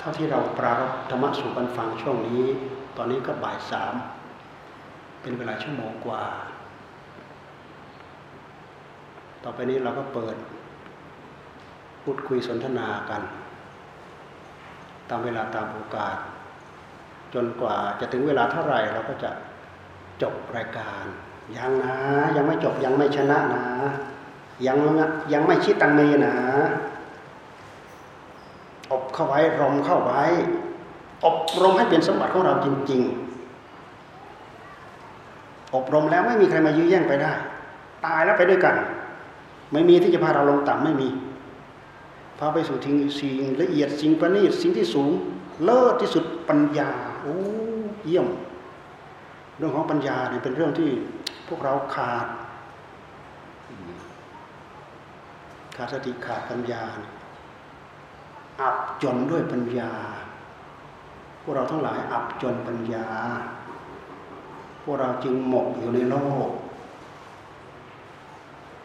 เท่าที่เราปรารบธรรมะสู่กันฟังช่วงนี้ ตอนนี้ก็บ่ายสามเป็นเวลาชั่วโมงกว่า ต่อไปนี้เราก็เปิด พูดคุยสนทนากัน ตามเวลาตามโอกาส จนกว่าจะถึงเวลาเท่าไหร่เราก็จะจบรายการ ยังนะ ยังไม่จบยังไม่ชนะนะ ยังยังไม่ชิดตังเมนะ เข้าไว้รมเข้าไว้ อบรมให้เป็นสมบัติของเราจริง ๆ อบรมแล้วไม่มีใครมายื้อแย่งไปได้ ตายแล้วไปด้วยกัน ไม่มีที่จะพาเราลงต่ำไม่มีพาไปสู่ทิ้งสิ่งละเอียดสิ่งประณีตสิ่งที่สูง เลิศที่สุดปัญญาโอ้เยี่ยม เรื่องของปัญญาเนี่ยเป็นเรื่องที่พวกเราขาดขาดสติขาดปัญญา อับจนด้วยปัญญา พวกเราทั้งหลายอับจนปัญญา พวกเราจึงหมกอยู่ในโลก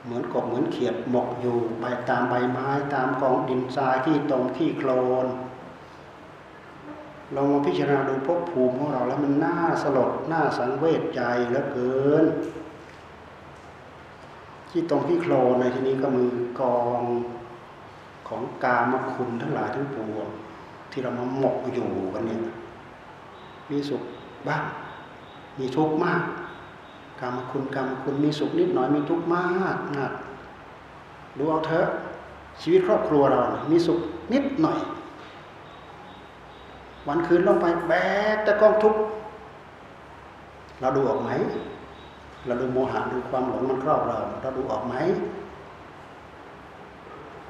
เหมือนกบเหมือนเขียดหมกอยู่ไปตามใบไม้ตามกองดินทรายที่ตรงที่โคลนเรามาพิจารณาดูภพภูมิของเราแล้วมันน่าสลดน่าสังเวชใจเหลือเกิน ที่ตรงที่โคลนในที่นี้ก็มือกอง ของกามคุณทั้งหลายทั้งปวงที่เรามาหมกอยู่กันเนี่ยมีสุขบ้างมีทุกข์มากกามคุณกามคุณมีสุขนิดหน่อยมีทุกข์มากมากดูเอาเถอะชีวิตครอบครัวเรามีสุขนิดหน่อย วันคืนลงไปแบกแต่กองทุกข์เราดูออกไหมเราดูโมหะดูความหลงมันครอบเรา เราดูออกไหม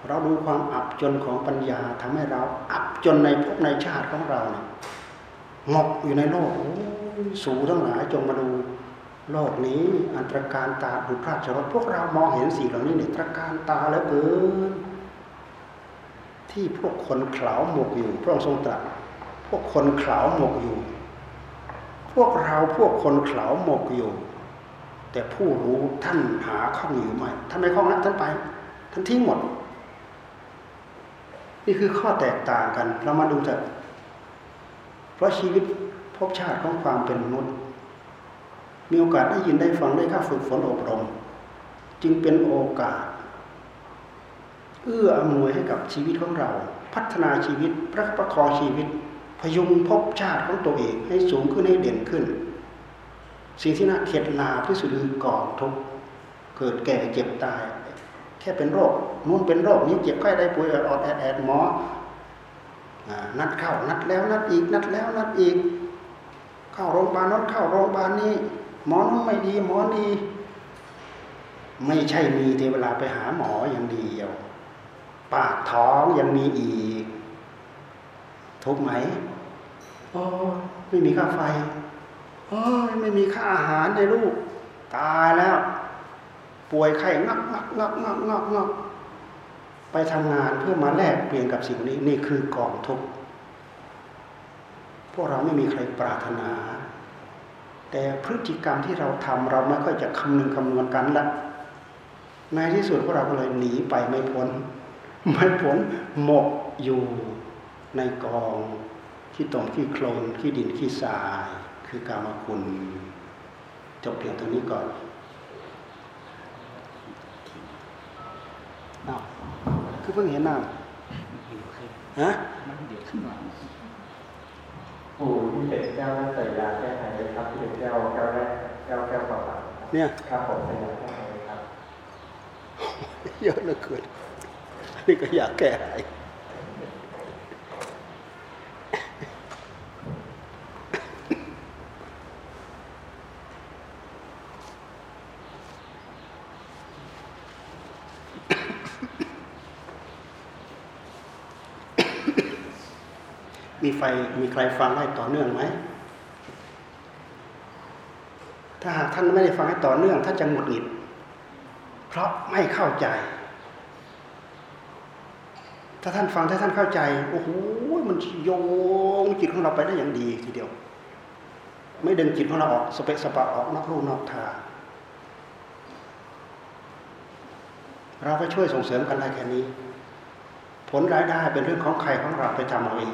เราดูความอับจนของปัญญาทำให้เรา อับจนในภพในชาติของเราเนี่ยหมกอยู่ในโลกสูทั้งหลายจงมาดูโลกนี้อันตรการตาดุพราชรถพวกเรามองเห็นสิ่งเหล่านี้เนี่ยตรการตาแล้วเกินที่พวกคนเข่าหมกอยู่ พระองค์ทรงตรัสพวกคนเข่าหมกอยู่ พวกเราพวกคนเข่าหมกอยู่ แต่ผู้รู้ท่านหาข้องอยู่ไหมท่านไม่ข้องนะท่านไป ท่านทิ้งหมด นี่คือข้อแตกต่างกัน เรามาดูเถอะเพราะชีวิตภพชาติของความเป็นมนุษย์ มีโอกาสได้ยินได้ฟังได้ข้าฝึกฝนอบรม จึงเป็นโอกาส เอื้ออำนวยให้กับชีวิตของเรา พัฒนาชีวิตประประคองชีวิต พยุงภพชาติของตัวเองให้สูงขึ้นให้เด่นขึ้น สิ่งที่น่าเข็ดลาที่สุดคือกองทุกเกิดแก่เจ็บตาย ค่เป็นโรคนู้นเป็นโรคนี้เจ็บไข้ได้ป่วยอดแอดแอดหมอนัดเข้านัดแล้วนัดอีก นัดแล้วนัดอีก เข้าโรงพยาบาลนั้นเข้าโรงพยาบาลนี้ หมอนั้นไม่ดีหมอดี ไม่ใช่มีแต่เวลาไปหาหมออย่างเดียว ปากท้องยังมีอีก ทุกไหมโอ้ไม่มีค่าไฟโอ้ไม่มีค่าอาหารในลูก ตายแล้ว ป่วยไข้งักงักงักงักงักงักไปทำงานเพื่อมาแลกเปลี่ยนกับสิ่งนี้นี่คือกองทุกข์พวกเราไม่มีใครปรารถนา แต่พฤติกรรมที่เราทำเราไม่ค่อยจะคำนึงคำนวณกันละในที่สุดพวกเราก็เลยหนีไปไม่พ้นไม่พ้นหมกอยู่ในกองที่ตรงที่โคลนที่ดินที่ทราย คือกามคุณจบเพียงเท่านี้ก่อน อ้าวคือเพิ่งเห็นน้ำฮะมันเดือดขึ้นมาปู่ที่เป็นแก้วใส่ยาแก้ไขเลยครับที่เป็นแก้วแก้วแรกแก้วแก้วเปล่าเนี่ยครับผมใส่ยาแก้ไขเลยครับ เยอะเหลือเกินนี่ก็อยากแก้ไข มีไฟมีใครฟังให้ต่อเนื่องไหม ถ้าหากท่านไม่ได้ฟังให้ต่อเนื่องท่านจะหงุดหงิด เพราะไม่เข้าใจ ถ้าท่านฟังถ้าท่านเข้าใจ โอ้โหมันโยงจิตของเราไปได้อย่างดีทีเดียว ไม่ดึงจิตของเราออกสเปะสปะออกนอกรูนอกทางเราก็ช่วยส่งเสริมกันได้แค่นี้ ผลรายได้เป็นเรื่องของใครของเราไปทำเอาเอง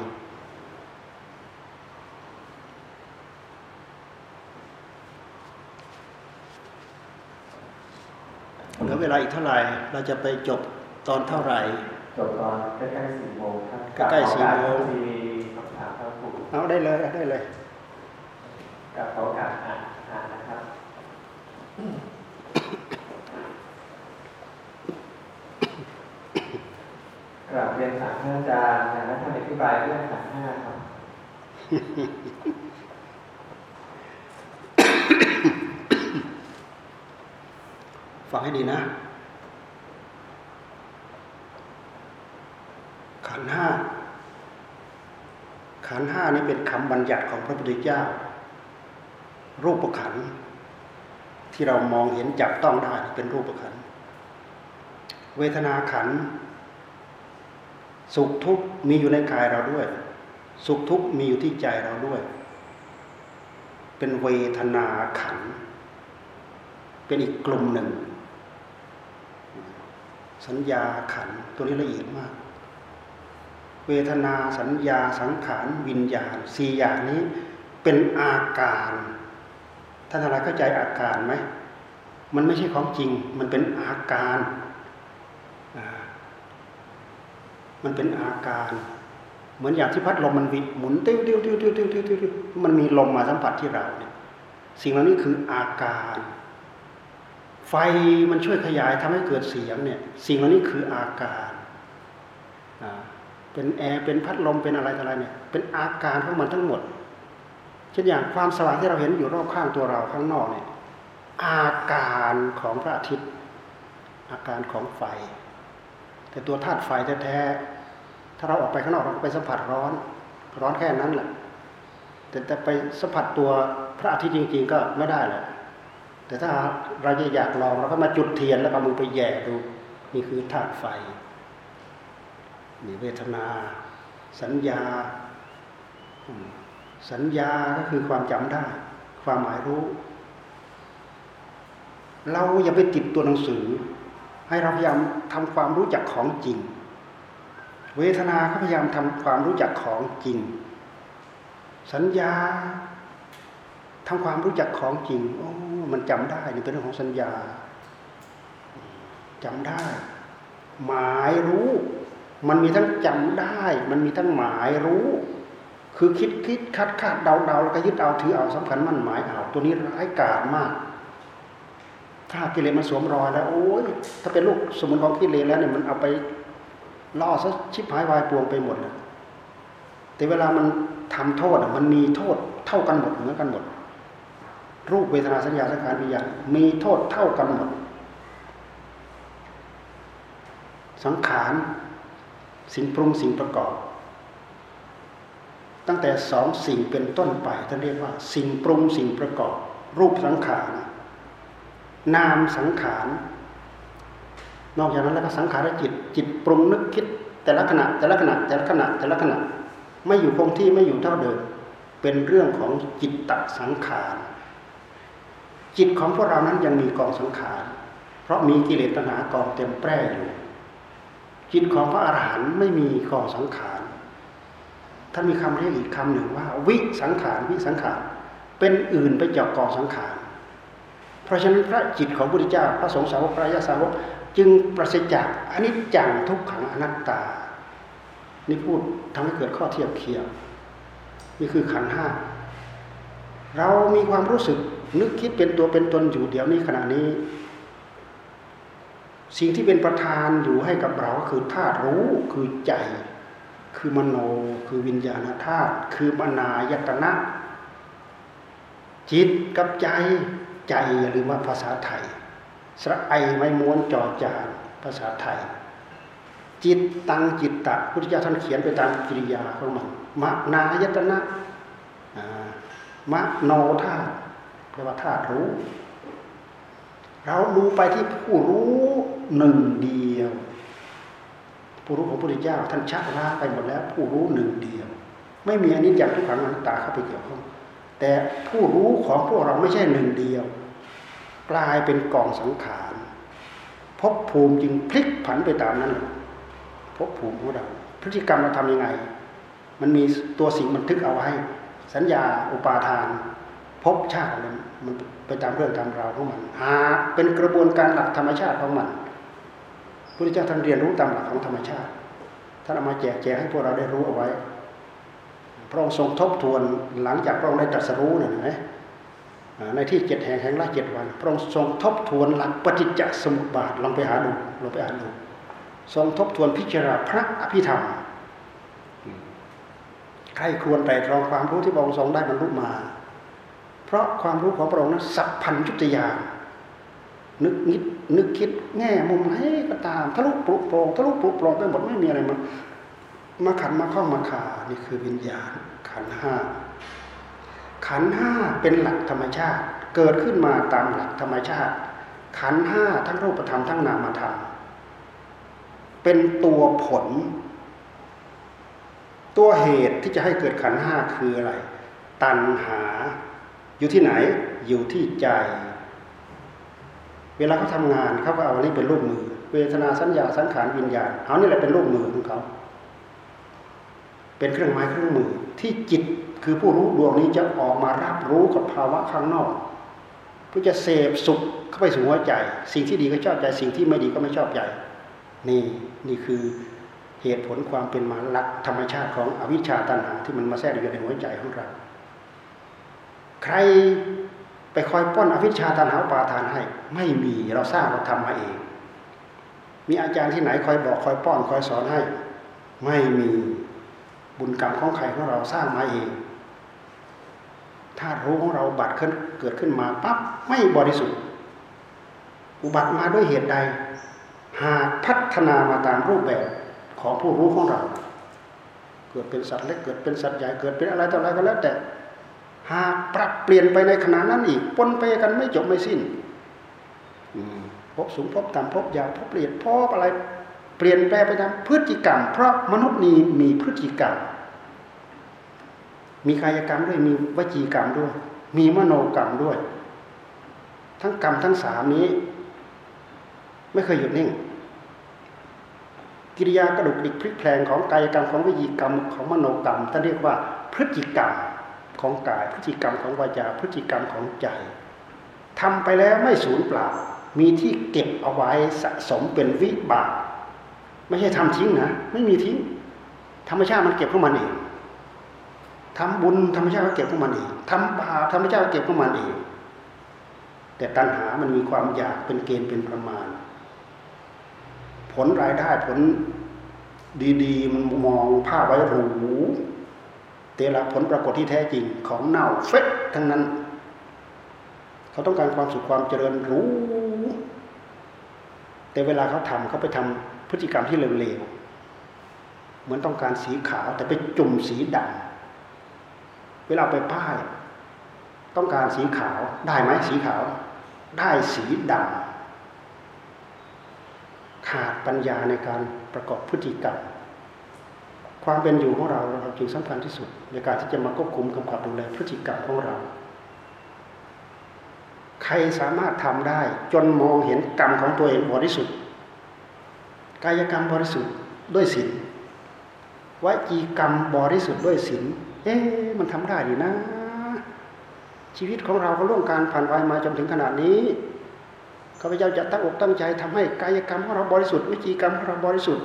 เหลือเวลาอีกเท่าไหร่ เราจะไปจบตอนเท่าไหร่ จบตอนใกล้ๆสี่โมงครับใกล้ๆสี่โมงมีคำถามครับครูเอาได้เลยเอาได้เลยกับขอโอกาสอ่านอ่านนะครับกราบเรียนถามท่านอาจารย์นะท่านอธิบายเรื่องขันธ์ห้าครับ ฟังให้ดีนะ ขันห้าขันห้านี่เป็นคำบัญญัติของพระพุทธเจ้า รูปประขันที่เรามองเห็นจับต้องได้เป็นรูปประขันเวทนาขันสุขทุกข์มีอยู่ในกายเราด้วย สุขทุกข์มีอยู่ที่ใจเราด้วย เป็นเวทนาขันเป็นอีกกลุ่มหนึ่ง สัญญาขันตัวนี้ละเอียดมาก เวทนาสัญญาสังขารวิญญาณสี่อย่างนี้เป็นอาการท่านอะไรเข้าใจอาการไหมมันไม่ใช่ของจริง มันเป็นอาการ มันเป็นอาการ เหมือนอย่างที่พัดลมมันวิหมุนติ้วตี้วติ้วติ้วติ้วติ้วมันมีลมมาสัมผัสที่เราเนี่ยสิ่งเหล่านี้คืออาการ ไฟมันช่วยขยายทำให้เกิดเสียงเนี่ยสิ่งเหล่านี้คืออาการอ่าเป็นแอร์เป็นพัดลมเป็นอะไรต่ออะไรเนี่ยเป็นอาการของมันทั้งหมดเช่นอย่างความสว่างที่เราเห็นอยู่รอบข้างตัวเราข้างนอกเนี่ยอาการของพระอาทิตย์ อาการของไฟ แต่ตัวธาตุไฟแท้ๆถ้าเราออกไปข้างนอกเราไปสัมผัสร้อน ร้อนแค่นั้นแหละแต่แต่ไปสัมผัสตัวพระอาทิตย์จริง ๆ ก็ไม่ได้แหละ แต่ถ้าเราจะอยากลองเราก็มาจุดเทียนแล้วก็มือไปแย่ดู นี่คือธาตุไฟนี่เวทนา สัญญา สัญญาก็คือความจำได้ ความหมายรู้ เราอย่าไปติดตัวหนังสือ ให้เราพยายามทำความรู้จักของจริง เวทนาก็พยายามทำความรู้จักของจริง สัญญาทำความรู้จักของจริงโอ้ มันจำได้นี่เป็นเรื่องของสัญญาจำได้ หมายรู้ มันมีทั้งจำได้ มันมีทั้งหมายรู้ คือคิดคิดคัดคาดเดาเดาแล้วก็ยึดเอาถือเอาสำคัญมั่นหมายเอาตัวนี้ร้ายกาจมาก ถ้ากิเลสมันสวมรอยแล้วโอ้ยถ้าเป็นลูกสมุนของกิเลสแล้วเนี่ยมันเอาไปล่อซะชิบหายวายปวงไปหมดเลยแต่เวลามันทำโทษมันมีโทษเท่ากันหมดเหมือนกันหมด รูปเวทนาสัญญาสังขารวิญญาณมีโทษเท่ากันหมด สังขารสิ่งปรุงสิ่งประกอบ ตั้งแต่สองสิ่งเป็นต้นไปท่านเรียกว่า สิ่งปรุงสิ่งประกอบ รูปสังขารนามสังขาร นอกจากนั้นแล้วก็สังขารจิต จิตปรุงนึกคิด แต่ละขณะแต่ละขณะแต่ละขณะแต่ละขณะไม่อยู่คงที่ไม่อยู่เท่าเดิมเป็นเรื่องของจิตตสังขาร จิตของพวกเรานั้นยังมีกองสังขาร เพราะมีกิเลสตัณหากองเต็มแปร่อยู่ จิตของพระอรหันต์ไม่มีกองสังขาร ท่านมีคำเรียกอีกคำหนึ่งว่า วิสังขารวิสังขาร เป็นอื่นไปจากกองสังขาร เพราะฉะนั้นพระจิตของพระพุทธเจ้าพระสงฆ์สาวกพระยาสาวกจึงประสิทธิ์จากอนิจจังทุกขังอนัตตา นี่พูดทำให้เกิดข้อเทียบเคียงนี่คือขันห้าเรามีความรู้สึก นึกคิดเป็นตัวเป็นตนอยู่เดี๋ยวนี้ขณะนี้ สิ่งที่เป็นประธานอยู่ให้กับเราก็คือธาตุรู้คือใจ คือมโนคือวิญญาณธาตุคือมนายตนะ จิตกับใจใจอย่าลืมว่าภาษาไทยสระไอไม่ม้วนจอจานภาษาไทย จิตตังจิตตะพุทธเจ้าท่านเขียนไปตามกิริยาของมันมนายตนะมโนธาตุ แปลว่าธาตุรู้ เราดูไปที่ผู้รู้หนึ่งเดียว ผู้รู้ของพระพุทธเจ้าท่านชักล้าไปหมดแล้ว ผู้รู้หนึ่งเดียว ไม่มีอนิจจังทุกขังอนัตตาเข้าไปเกี่ยวข้องแต่ผู้รู้ของพวกเราไม่ใช่หนึ่งเดียว กลายเป็นกองสังขารภพภูมิจึงพลิกผันไปตามนั้นภพภูมิของเราพฤติกรรมเราทำยังไง มันมีตัวสิ่งบันทึกเอาไว้ สัญญาอุปาทาน ภพชาติมันมันไปตามเรื่องตามราวของมันหาเป็นกระบวนการหลักธรรมชาติของมันพระเจ้าท่านเรียนรู้ตามหลักของธรรมชาติท่านเอามาแจกแจงให้พวกเราได้รู้เอาไว้ พระองค์ทรงทบทวนหลังจากพระองค์ได้ตรัสรู้เนี่ยนะในที่เจ็ดแห่งแห่งละเจ็ดวัน พระองค์ทรงทบทวนหลักปฏิจจสมุปบาทลองไปหาดูลองไปอ่านดูทรงทบทวนพิจารณาพระอภิธรรมใครควรแต่ตรองความรู้ที่พระองค์ทรงได้บรรลุมา เพราะความรู้ของพระองค์นั้นสัพพัญญุตยานนึกนิดนึกคิดแง่มุมไหนก็ตามทะลุปลุกโปรงทะลุปลุกโปรงไปหมดไม่มีอะไรมันมาขันมาข้องมาขานี่คือวิญญาณ ขันห้าขันห้าเป็นหลักธรรมชาติ เกิดขึ้นมาตามหลักธรรมชาติ ขันห้าทั้งรูปธรรมทั้งนามธรรมเป็นตัวผล ตัวเหตุที่จะให้เกิดขันห้าคืออะไร ตัณหา อยู่ที่ไหนอยู่ที่ใจ เวลาเขาทำงานเขาก็เอาอันนี้เป็นลูกมือ เวทนาสัญญาสังขารวิญญาณเอานี่แหละเป็นลูกมือของเขาเป็นเครื่องไม้เครื่องมือที่จิตคือผู้รู้ดวงนี้จะออกมารับรู้กับภาวะข้างนอกเพื่อจะเสพสุขเข้าไปสู่หัวใจ สิ่งที่ดีก็ชอบใจ สิ่งที่ไม่ดีก็ไม่ชอบใจนี่นี่คือเหตุผลความเป็นมาหลักธรรมชาติของอวิชชาตัณหาที่มันมาแทรกอยู่ในหัวใจของเรา ใครไปคอยป้อนอวิชชาตัณหาปาทานให้ ไม่มีเราสร้างเราทำมาเอง มีอาจารย์ที่ไหนคอยบอกคอยป้อนคอยสอนให้ ไม่มีบุญกรรมของใครของเราสร้างมาเองธารู้ของเราบัตรขึ้นเกิดขึ้นมาปั๊บไม่บริสุทธิ์ อุบัติมาด้วยเหตุใด หากพัฒนามาตามรูปแบบของผู้รู้ของเรา เกิดเป็นสัตว์เล็กเกิดเป็นสัตว์ใหญ่เกิดเป็นอะไรต่ออะไรก็แล้วแต่ หากปรับเปลี่ยนไปในขณะนั้นอีกปนไปกันไม่จบไม่สิ้นพบสูงพบต่ำพบยาวพบเปลี่ยนพบอะไร เปลี่ยนแปลไปตามพฤติกรรม เพราะมนุษย์นี้มีพฤติกรรม มีกายกรรมด้วยมีวจีกรรมด้วย มีมโนกรรมด้วย ทั้งกรรมทั้งสามนี้ ไม่เคยหยุดนิ่งกิริยากระดุกดิกพลิกแพลงของกายกรรมของวิญกรรมของมโนกรรมท่านเรียกว่าพฤติกรรม ของกาย พฤติกรรมของวาจา พฤติกรรมของใจทำไปแล้วไม่สูญเปล่า มีที่เก็บเอาไว้สะสมเป็นวิบาก ไม่ใช่ทำทิ้งนะ ไม่มีทิ้ง ธรรมชาติมันเก็บของมันเองทำบุญธรรมชาติก็เก็บของมันเองทำบาปธรรมชาติก็เก็บของมันเอง แต่ตัณหามันมีความอยากเป็นเกณฑ์เป็นประมาณ ผลรายได้ผลดี ๆ มันมองภาพไว้หรู แต่ละผลปรากฏที่แท้จริงของเน่าเฟะทั้งนั้น เขาต้องการความสุขความเจริญรู้ แต่เวลาเขาทำเขาไปทำพฤติกรรมที่เลวๆเหมือนต้องการสีขาวแต่ไปจุ่มสีดำเวลาไปป้าย ต้องการสีขาวได้ไหมสีขาว ได้สีดำขาดปัญญาในการประกอบพฤติกรรม ความเป็นอยู่ของเราเราจึงสำคัญที่สุด ในการที่จะมาควบคุมกำกับดูแลพฤติกรรมของเรา ใครสามารถทำได้ จนมองเห็นกรรมของตัวเองบริสุทธิ์กายกรรมบริสุทธิ์ด้วยศีลวจีกรรมบริสุทธิ์ด้วยศีลเอ๊ะมันทำได้ดีนะ ชีวิตของเราก็ล่วงการผ่านไปมาจนถึงขนาดนี้ข้าพเจ้าจะตั้งอกตั้งใจทำให้กายกรรมของเราบริสุทธิ์วิจีกรรมของเราบริสุทธิ์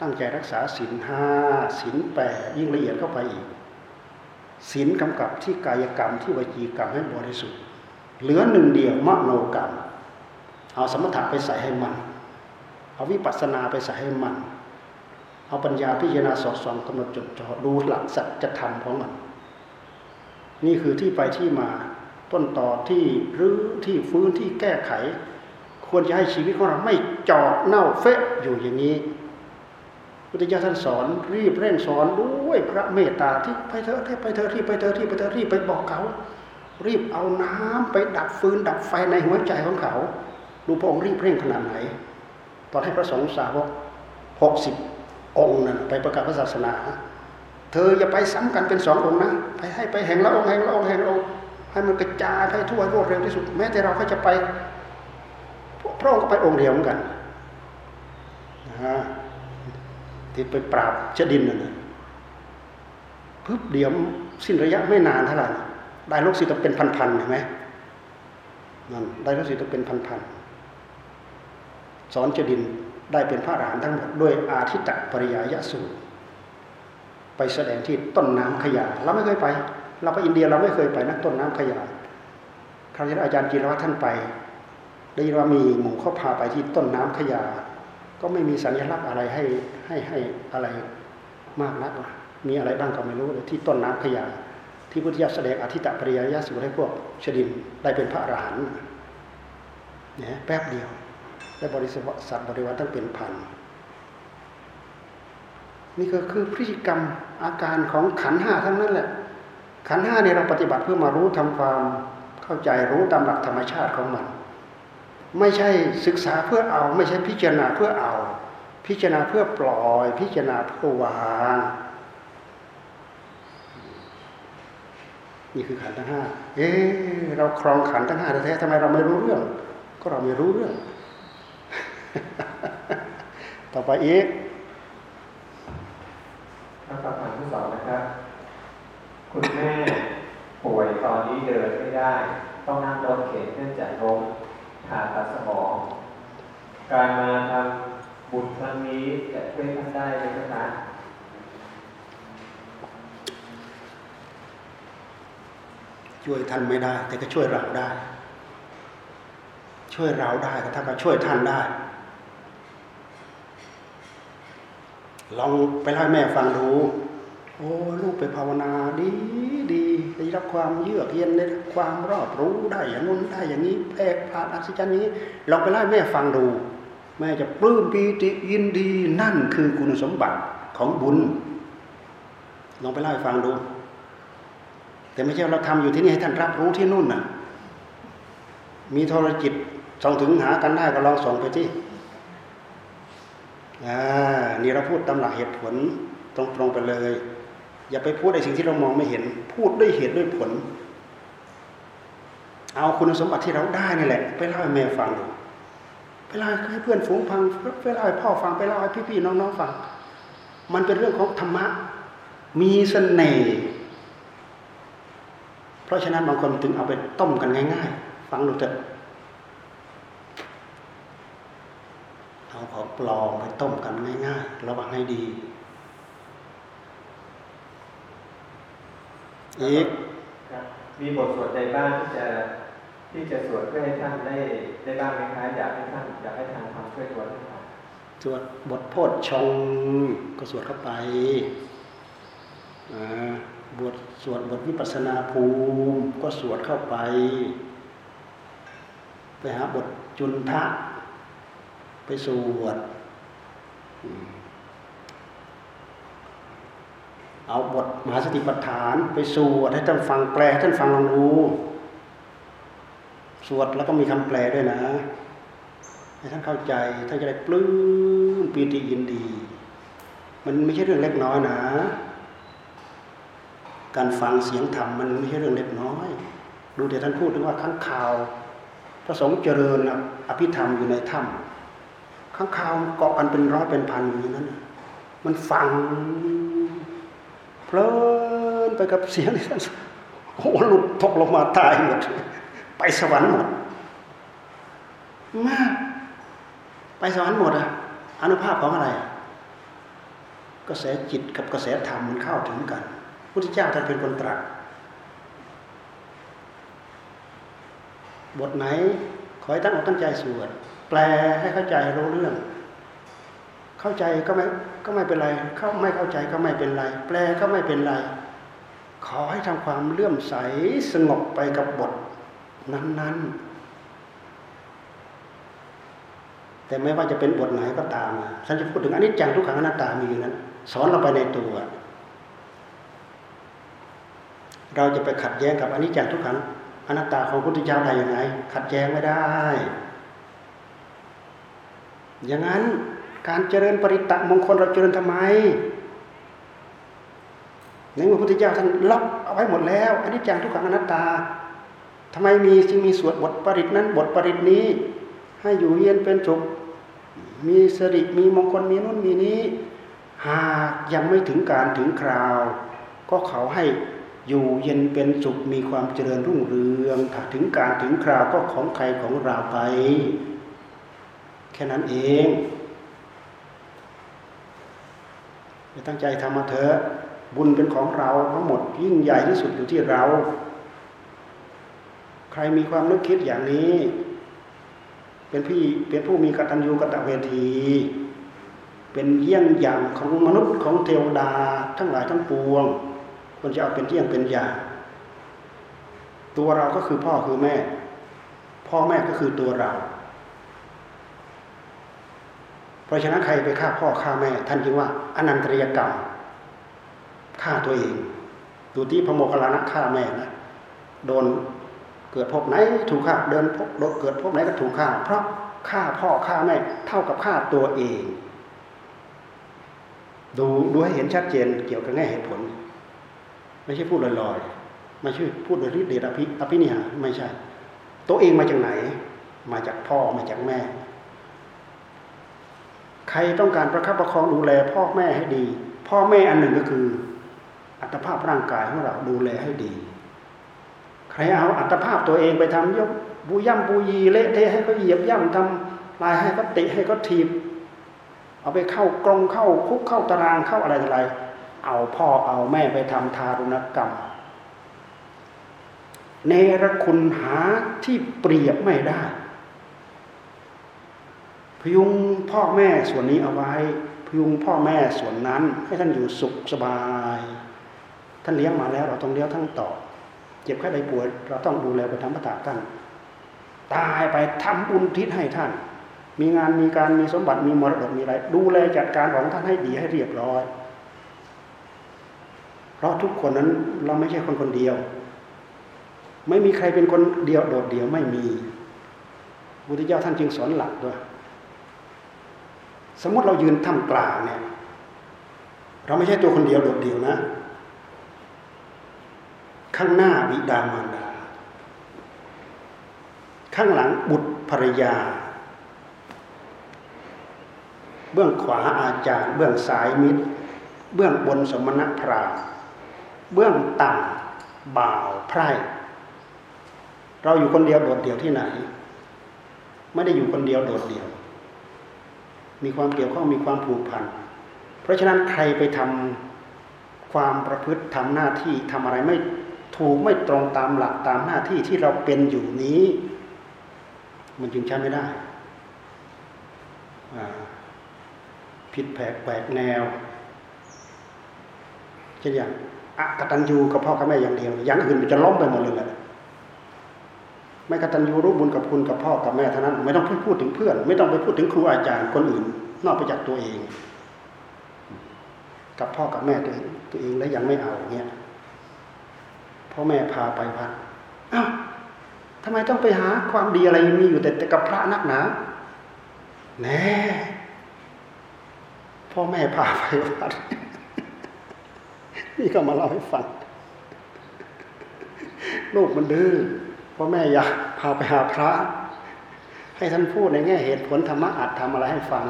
ตั้งใจรักษาศีลห้าศีลแปดยิ่งละเอียดเข้าไปอีกศีลกำกับที่กายกรรมที่วิจีกรรมให้บริสุทธิ์ เหลือหนึ่งเดียวมโนกรรม เอาสมถะไปใส่ให้มัน เอาวิปัสสนาไปใส่ให้มัน เอาปัญญาพิจารณาสอดส่องกำหนดจดจ่อดูหลักสัจธรรมของมัน นี่คือที่ไปที่มาต้นต่อที่รื้อที่ฟื้นที่แก้ไข ควรจะให้ชีวิตของเราไม่จอดเน่าเฟะอยู่อย่างนี้ พุทธเจ้าท่านสอนรีบเร่งสอนด้วยพระเมตตาที่ไปเถอะที่ไปเถอะที่ไปเถอะที่ไปเถอะที่ไปบอกเขา รีบเอาน้ำไปดับฟืนดับไฟในหัวใจของเขาดูพระองค์รีบเร่งขนาดไหน ตอนให้พระสงฆ์สาวกหกสิบองค์นั้นไปประกาศพระศาสนา เธออย่าไปซ้ำกันเป็นสององค์นะไปให้ไปแห่งละองค์แห่งละองค์แห่งละองค์ให้มันกระจายไปทั่วรวดเร็วที่สุด แม้แต่เราก็จะไปพระองค์ก็ไปองค์เดียวเหมือนกันนะฮะ ที่ไปปราบเจดินนั่นนะพึบเดี๋ยวสิ้นระยะไม่นานเท่าไหร่ได้ลูกศิษย์เป็นพันๆเห็นไหมนั่นได้ลูกศิษย์เป็นพันๆสอนเจดินได้เป็นพระอรหันต์ทั้งหมดด้วยอาทิตตปริยายสูตรไปแสดงที่ต้นน้ำขยาเราไม่เคยไป เราไปอินเดียเราไม่เคยไปนะต้นน้ำขยาครั้งนี้อาจารย์จีรวัฒน์ท่านไปได้ยินว่ามีหมู่เขาพาไปที่ต้นน้ำขยา ก็ไม่มีสัญลักษณ์อะไรให้ให้ให้อะไรมากนักมีอะไรบ้างก็ไม่รู้เลยที่ต้นน้ำขยาที่พุทธิยถาแสดงอธิตปริยายสูตรให้พวกชดินได้เป็นพระอรหันต์เนี่ยแป๊บเดียวได้บริษัทบริวารตั้งเป็นพันนี่ก็คือพฤติกรรมอาการของขันห้าทั้งนั้นแหละ ขันห้าเนี่ยเราปฏิบัติเพื่อมารู้ทำความเข้าใจรู้ตามหลักธรรมชาติของมัน ไม่ใช่ศึกษาเพื่อเอา ไม่ใช่พิจารณาเพื่อเอา พิจารณาเพื่อปล่อย พิจารณาเพื่อวางนี่คือขันทั้งห้าเอ๊เราครองขันทั้งห้าแท้ๆทำไมเราไม่รู้เรื่อง ก็เราไม่รู้เรื่อง ต่อไปอีกคำถามที่สองนะครับ คุณแม่ป่วยตอนนี้เดินไม่ได้ ต้องนั่งรถเข็นเนื่องจากล้ม ผ่าตัดสมอง การมาทำบุญครั้งนี้จะช่วยท่านได้ไหมครับช่วยท่านไม่ได้ แต่ก็ช่วยเราได้ ช่วยเราได้ก็ถ้าก็ช่วยท่านได้ลองไปเล่าให้แม่ฟังดู โอ้ลูกไปภาวนาดีดี ได้รับความเยือกเย็นได้ความรอบรู้ได้อย่างนู้นได้อย่างนี้แปลกผ่านอัศจรรย์นี้ลองไปเล่าแม่ฟังดู แม่จะปลื้มปีติยินดีนั่นคือคุณสมบัติของบุญลองไปเล่าให้ฟังดู แต่ไม่ใช่เราทำอยู่ที่นี่ให้ท่านรับรู้ที่นู่นน่ะ มีโทรจิตส่งถึงหากันได้ก็ลองส่งไปที่อ่านี่เราพูดตำหลักเหตุผลตรงๆไปเลย อย่าไปพูดในสิ่งที่เรามองไม่เห็น พูดด้วยเหตุด้วยผล เอาคุณสมบัติที่เราได้นี่แหละ ไปเล่าให้แม่ฟังดูไปเล่าให้เพื่อนฝูงฟังไปเล่าให้พ่อฟังไปเล่าให้พี่ๆน้องๆฟัง มันเป็นเรื่องของธรรมะ มีเสน่ห์เพราะฉะนั้นบางคนถึงเอาไปต้มกันง่าย ๆ ฟังดูเถอะเอาของปลอมไปต้มกันง่าย ๆ ระวังให้ดี อีกมีบทสวดใดบ้างที่จะที่จะสวดเพื่อให้ท่านได้ได้บ้างไหมคะอยากให้ท่านอยากให้ท่านทำช่วยตัวท่านสวดบทโพชชงก็สวดเข้าไปอ่าบทสวดบทวิปัสนาภูมิก็สวดเข้าไป ไปหาบทจุนทะ ไปสวด เอาบทมหาสติปัฏฐาน ไปสวดให้ท่านฟังแปลให้ท่านฟังลองดูสวดแล้วก็มีคำแปลด้วยนะให้ท่านเข้าใจท่านจะได้ปลื้มปีติยินดี มันไม่ใช่เรื่องเล็กน้อยนะ การฟังเสียงธรรมมันไม่ใช่เรื่องเล็กน้อย ดูแต่ท่านพูดถึงว่าข้างข่าวพระสงฆ์เจริญอภิธรรมอยู่ในถ้ำข้างข่าวเกาะกันเป็นร้อยเป็นพันอยู่นั้นมันฟัง เพลินไปกับเสียงที่ท่านโอ้หลุดตกลงมาตายหมด ไปสวรรค์หมดมากไปสวรรค์หมดอะอนุภาพของอะไร กระแสจิตกับกระแสธรรมมันเข้าถึงกันพุทธเจ้าท่านเป็นคนตรัสบทไหนขอให้ตั้งอกตั้งใจสวด แปลให้เข้าใจรู้เรื่อง เข้าใจก็ไม่ ก็ไม่เป็นไร เข้าไม่เข้าใจก็ไม่เป็นไร แปลก็ไม่เป็นไร ขอให้ทำความเลื่อมใสสงบไปกับบทนั้น ๆ แต่ไม่ว่าจะเป็นบทไหนก็ตามฉันจะพูดถึงอนิจจังทุกขังอนัตตามีอยู่นั้น สอนเราไปในตัว เราจะไปขัดแย้งกับอนิจจังทุกขังอนัตตาของพุทธเจ้าได้ยังไง ขัดแย้งไม่ได้ อย่างนั้น การเจริญปริตะมงคลเราเจริญทำไมในเมื่อพุทธเจ้าท่านล็อกเอาไว้หมดแล้วอนิจจังทุกขังอนัตตาทำไมมีจึงมีสวดบทปริตนั้นบทปริตนี้ ให้อยู่เย็นเป็นสุขมีสริมีมงคลมีนู่นมีนี้ หากยังไม่ถึงการถึงคราว ก็เขาให้อยู่เย็นเป็นสุขมีความเจริญรุ่งเรืองถ้าถึงการถึงคราวก็ของใครของเราไป แค่นั้นเองจะ ตั้งใจทำมาเถอะบุญเป็นของเราทั้งหมดยิ่งใหญ่ที่สุดอยู่ที่เรา ใครมีความนึกคิดอย่างนี้ เป็นพี่เป็นผู้มีกตัญญูกตเวที เป็นเยี่ยงอย่างของมนุษย์ของเทวดาทั้งหลายทั้งปวงควรจะเอาเป็นเยี่ยงเป็นอย่างตัวเราก็คือพ่อคือแม่ พ่อแม่ก็คือตัวเรา เพราะฉะนั้นใครไปฆ่าพ่อฆ่าแม่ ท่านจึงว่าอนันตริยกรรมฆ่าตัวเอง ดูที่พระโมคคัลลานะฆ่าแม่นะโดนเกิดพบไหนถูกฆ่าเดินพบเกิดพบไหนก็ถูกฆ่า เพราะฆ่าพ่อฆ่าแม่เท่ากับฆ่าตัวเอง ดูดูให้เห็นชัดเจนเกี่ยวกับแง่เหตุผล ไม่ใช่พูดลอยๆไม่ใช่พูดโดยฤทธิ์เดชอภิอภินิหารไม่ใช่ ตัวเองมาจากไหน มาจากพ่อมาจากแม่ ใครต้องการประคับประคองดูแลพ่อแม่ให้ดี พ่อแม่อันหนึ่งก็คือ อัตภาพร่างกายของเราดูแลให้ดี ใครเอาอัตภาพตัวเองไปทำยกบูย่ำบูยีเละเทะให้เขาเหยียบย่ำทำลายให้เขาติให้เขาทีบ เอาไปเข้ากรงเข้าคุกเข้าตารางเข้าอะไรอะไรเอาพ่อเอาแม่ไปทำทารุณกรรมเนรคุณหาที่เปรียบไม่ได้ พยุงพ่อแม่ส่วนนี้เอาไว้ พยุงพ่อแม่ส่วนนั้น ให้ท่านอยู่สุขสบาย ท่านเลี้ยงมาแล้วเราต้องเลี้ยงทั้งต่อ เจ็บแค่ใดป่วยเราต้องดูแลไปทำประตาท่านตายไปทำบุญทิศให้ท่าน มีงานมีการมีสมบัติมีมรดกมีอะไร ดูแลจัดการของท่านให้ดีให้เรียบร้อย เพราะทุกคนนั้นเราไม่ใช่คนคนเดียว ไม่มีใครเป็นคนเดียวโดดเดี่ยวไม่มีบุตรเจ้าท่านจึงสอนหลักด้วย สมมติเรายืนท่ามกลางเนี่ย เราไม่ใช่ตัวคนเดียวโดดเดี่ยวนะ ข้างหน้าบิดามารดา ข้างหลังบุตรภรรยา เบื้องขวาอาจารย์ เบื้องซ้ายมิตร เบื้องบนสมณพราหมณ์เบื้องต่ำบ่าวไพร่ เราอยู่คนเดียวโดดเดี่ยวที่ไหน ไม่ได้อยู่คนเดียวโดดเดี่ยว มีความเกี่ยวข้องมีความผูกพัน เพราะฉะนั้นใครไปทำความประพฤติทำหน้าที่ทำอะไรไม่ถูกไม่ตรงตามหลักตามหน้าที่ที่เราเป็นอยู่นี้ มันจึงใช้ไม่ได้ผิดแผกแปลกแนวเช่นอย่างอกตัญญูกับพ่อกับแม่อย่างเดียว อย่างอื่นมันจะล้มไปหมดเลยแหละ ไม่กตัญญูรู้บุญกับคุณกับพ่อกับแม่เท่านั้น ไม่ต้องพูดถึงเพื่อน ไม่ต้องไปพูดถึงครูอาจารย์คนอื่น นอกไปจากตัวเอง กับพ่อกับแม่ตัวเองตัวเองแล้วยังไม่เอาเนี่ยพ่อแม่พาไปพัดอ้าวทำไมต้องไปหาความดีอะไรมีอยู่แต่กับพระนักหนาแน่พ่อแม่พาไปวัดนี่ก็มาเล่าให้ฟังลูกมันดื้อ พ่อแม่อยากพาไปหาพระ ให้ท่านพูดในแง่เหตุผลธรรมะอัดทำอะไรให้ฟัง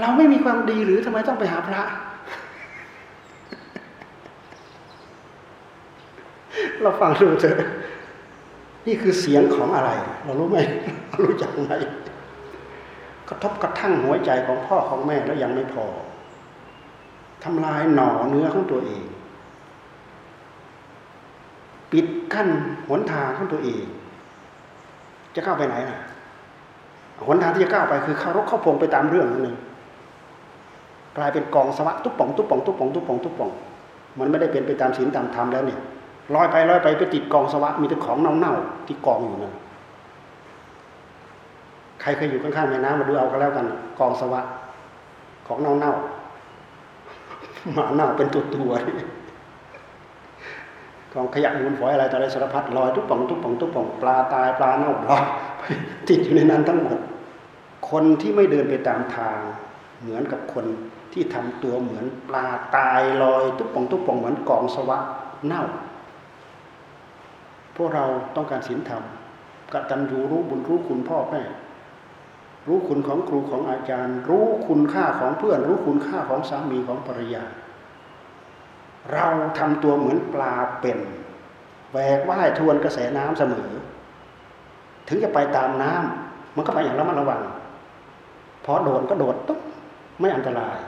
เราไม่มีความดีหรือทำไมต้องไปหาพระ เราฟังดูเถอะนี่คือเสียงของอะไร เรารู้ไหมรู้จักไหมกระทบกระทั่งหัวใจของพ่อของแม่แล้วยังไม่พอทำลายหน่อเนื้อของตัวเอง ปิดกั้นหนทางของตัวเอง จะก้าวไปไหนล่ะหนทางที่จะก้าวไปคือเข้ารกเข้าพงไปตามเรื่องนั่นเองกลายเป็นกองสวะตุ๊บป่องตุ๊บป่องตุ๊บป่องตุ๊บป่องตุ๊บป่องมันไม่ได้เป็นไปตามศีลตามธรรมแล้วเนี่ยลอยไปลอยไปไปติดกองสวะมีแต่ของเน่าๆที่กองอยู่นั่นใครเคยอยู่ข้างๆแม่น้ำมาดูเอาก็แล้วกัน กองสวะ ของเน่าๆหมาเน่าเป็นตัวตัว กองขยะมูลฝอยอะไรต่ออะไรสารพัดลอยทุกป่องทุกป่องทุกป่องปลาตายปลาเน่าลอยติดอยู่ในนั้นทั้งหมด คนที่ไม่เดินไปตามทาง เหมือนกับคนที่ทำตัวเหมือนปลาตายลอยทุกป่องทุกป่องเหมือนกองสวะเน่า พวกเราต้องการศีลธรรมกตัญญูรู้บุญรู้คุณพ่อแม่รู้คุณของครูของอาจารย์ รู้คุณค่าของเพื่อน รู้คุณค่าของสามีของภรรยา เราทำตัวเหมือนปลาเป็นแหวกว่ายทวนกระแสน้ำเสมอ ถึงจะไปตามน้ำมันก็ไปอย่างระมัดระวังพอโดดก็โดดตุ๊บไม่อันตราย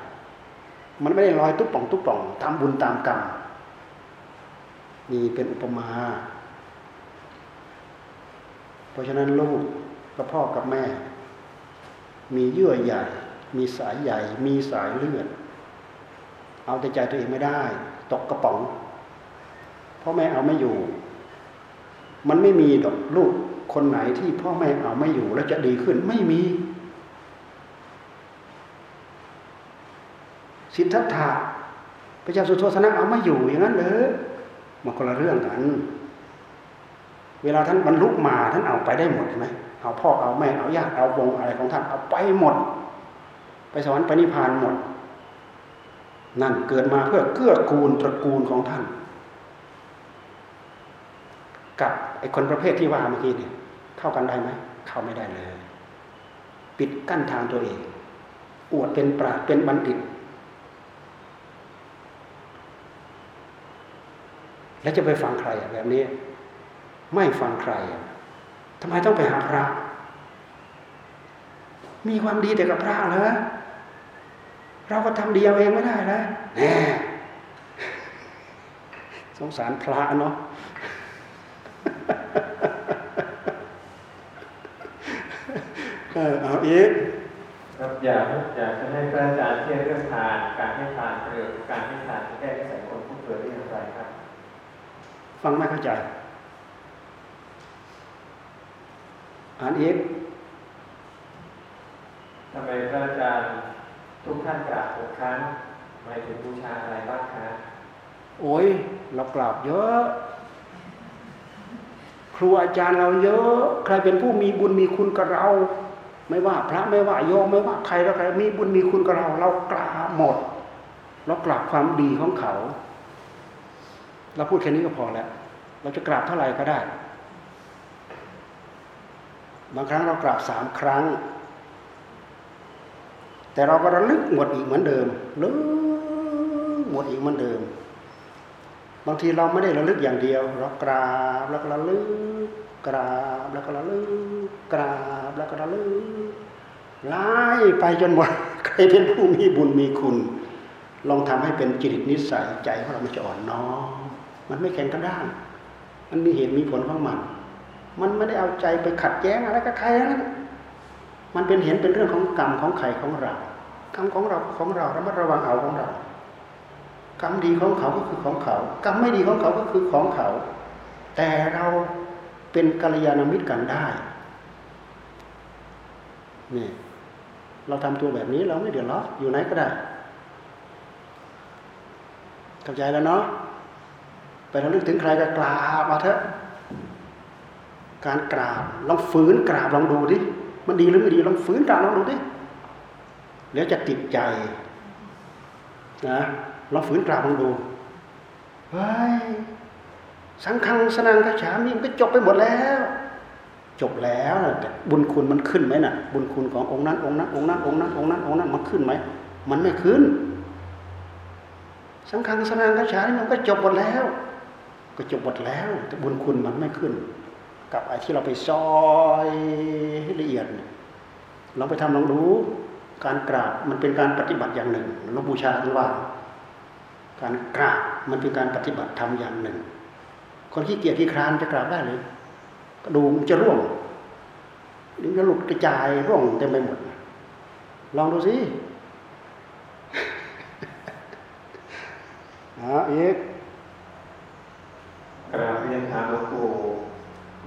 มันไม่ได้ลอยตุ๊บป่องตุ๊บป่องตามบุญตามกรรมนี่เป็นอุปมา เพราะฉะนั้นลูกกับพ่อกับแม่ มีเยื่อใหญ่ มีสายใหญ่ มีสายเลือด เอาแต่ใจตัวเองไม่ได้ ตกกระป๋องพ่อแม่เอาไม่อยู่ มันไม่มีดอกลูกคนไหนที่พ่อแม่เอาไม่อยู่แล้วจะดีขึ้นไม่มี สิทธัตถะพระเจ้าสุโธทนะเอาไม่อยู่อย่างนั้นเลยมันคนละเรื่องกัน เวลาท่านบรรลุมาท่านเอาไปได้หมดใช่ไหมเอาพ่อเอาแม่เอาญาติเอาวงอะไรของท่านเอาไปหมด ไปสวรรค์ไปนิพพานหมด นั่นเกิดมาเพื่อเกื้อกูลตระกูลของท่าน กับไอ้คนประเภทที่ว่าเมื่อกี้เนี่ยเข้ากันได้ไหมเข้าไม่ได้เลย ปิดกั้นทางตัวเอง อวดเป็นปราดเป็นบัณฑิต แล้วจะไปฟังใครแบบนี้ ไม่ฟังใครทำไมต้องไปหาพระ มีความดีแต่กับพระเหรอ เราก็ทำดีเอาเองไม่ได้แล้วแน่สงสารพระเนาะเออเอาอีกครับอยากอยากจะให้พระอาจารย์เทียบเรื่องทานการให้ทานประโยชน์การให้ทานจะแก้นิสัยคนผู้เกิดได้อย่างไรครับ ฟังไม่เข้าใจอ่านอีกทำไมพระอาจารย์ ทุกท่านกราบหกครั้งหมายถึงบูชาอะไรบ้างคะโอ้ยเรากราบเยอะ ครูอาจารย์เราเยอะ ใครเป็นผู้มีบุญมีคุณกับเรา ไม่ว่าพระไม่ว่าโยมไม่ว่าใครแล้วใครมีบุญมีคุณกับเรา เรากราบหมด เรากราบความดีของเขา เราพูดแค่นี้ก็พอแล้ว เราจะกราบเท่าไหร่ก็ได้ บางครั้งเรากราบสามครั้ง แต่เราก็ระลึกหมดอีกเหมือนเดิมลึกหมดอีกเหมือนเดิม บางทีเราไม่ได้ระลึกอย่างเดียว เรากราบแล้วก็ระลึกกราบแล้วก็ระลึกกราบแล้วก็ระลึกไล่ไปจนหมดใครเป็นผู้มีบุญมีคุณ ลองทำให้เป็นจริตนิสัยใจของเรามันจะอ่อนน้อมมันไม่แข็งกระด้างมันมีเหตุมีผลของมัน มันไม่ได้เอาใจไปขัดแย้งอะไรกับใครนะ มันเป็นเห็นเป็นเรื่องของกรรมของใครของเรากรรมของเราของเราระมัดระวังเอาของเรากรรมดีของเขาก็คือของเขา กรรมไม่ดีของเขาก็คือของเขา แต่เราเป็นกัลยาณมิตรกันได้นี่เราทำตัวแบบนี้เราไม่เดือดร้อนอยู่ไหนก็ได้เข้าใจแล้วเนาะไปเระลึกถึงใครก็กราบมาเถอะการกราบลองฝืนกราบลองดูดิ มันดีหรือไม่ดีลองฝืนกราบลองดูดิเดี๋ยวจะติดใจนะลองฝืนกราบลองดูเฮ้ยสังฆังสนังกระฉามีมันก็จบไปหมดแล้ว จบแล้วแต่บุญคุณมันขึ้นไหมน่ะ บุญคุณขององค์นั้น องค์นั้นองค์นั้นองค์นั้นองค์นั้นองค์นั้นมันขึ้นไหมมันไม่ขึ้น สังฆังสนังกระฉานี่มันก็จบหมดแล้ว ก็จบหมดแล้ว แต่บุญคุณมันไม่ขึ้น กับไอ้ที่เราไปซอย ลองไปทำลองดูการกราบมันเป็นการปฏิบัติอย่างหนึ่งเราบูชาท่านว่า การกราบมันเป็นการปฏิบัติธรรมอย่างหนึ่ง คนขี้เกียจขี้คร้านจะกราบได้เลยกระดูมจะร่วงหรือจะหลุดกระจายร่วงเต็มไปหมด ลองดูสิอ่าอีกกราบเรียนถามหลวงปู่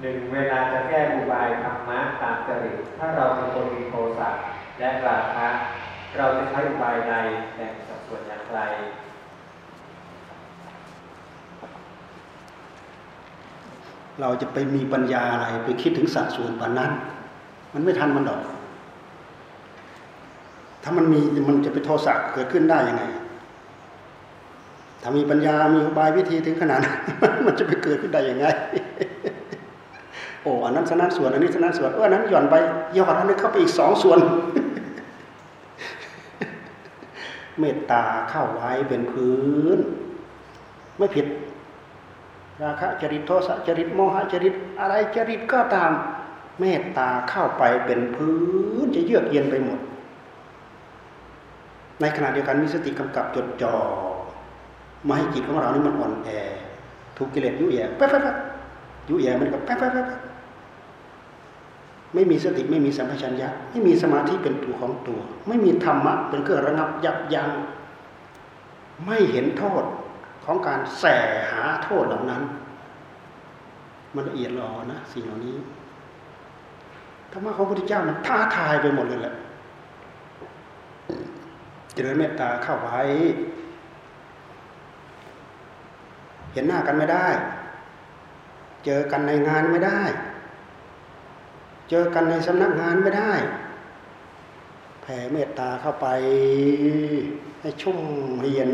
หนึ่งเวลาจะแก้อุบายธรรมะตามจริตถ้าเราเป็นคนมีโทสะและราคะเราจะใช้อุบายใดแบ่งสัดส่วนอย่างไรเราจะไปมีปัญญาอะไรไปคิดถึงสัดส่วนปานนั้น มันไม่ทันมันดอก ถ้ามันมีมันจะไปโทสะเกิดขึ้นได้ยังไง ถ้ามีปัญญามีอุบายวิธีถึงขนาดนั้นมันจะไปเกิดขึ้นได้ยังไง โอ้อันนั้นสนั้นส่วนอันนี้สนั้นส่วนเอออันนั้นหย่อนไปหย่อนอันนี้เข้าไปอีกสองส่วน เมตตาเข้าไว้เป็นพื้น ไม่ผิด ราคะจริตโทสะจริตโมหะจริตอะไรจริตก็ตาม เมตตาเข้าไปเป็นพื้นจะเยือกเย็นไปหมด ในขณะเดียวกันมีสติกำกับจดจ่อมาให้จิตของเรานี่มันอ่อนแอถูกกิเลสยุ่ยแย่แป๊บแป๊บยุ่ยแย่มันก็แป๊บแป๊บแป๊บ ไม่มีสติไม่มีสัมปชัญญะไม่มีสมาธิเป็นตัวของตัว ไม่มีธรรมะเป็นเครื่องระงับยับยัง้งไม่เห็นโทษของการแสหาโทษเหล่านั้น มันละเอียดรอนะสิ่งเหล่านี้ธรรมะของพระพุทธเจ้ามันท้าทายไปหมดเลยแหละเจริญเมตตาเข้าไว้ เห็นหน้ากันไม่ได้ เจอกันในงานไม่ได้ เจอกันในสำนักงานไม่ได้ แผ่เมตตาเข้าไป ให้ชุ่มเรียน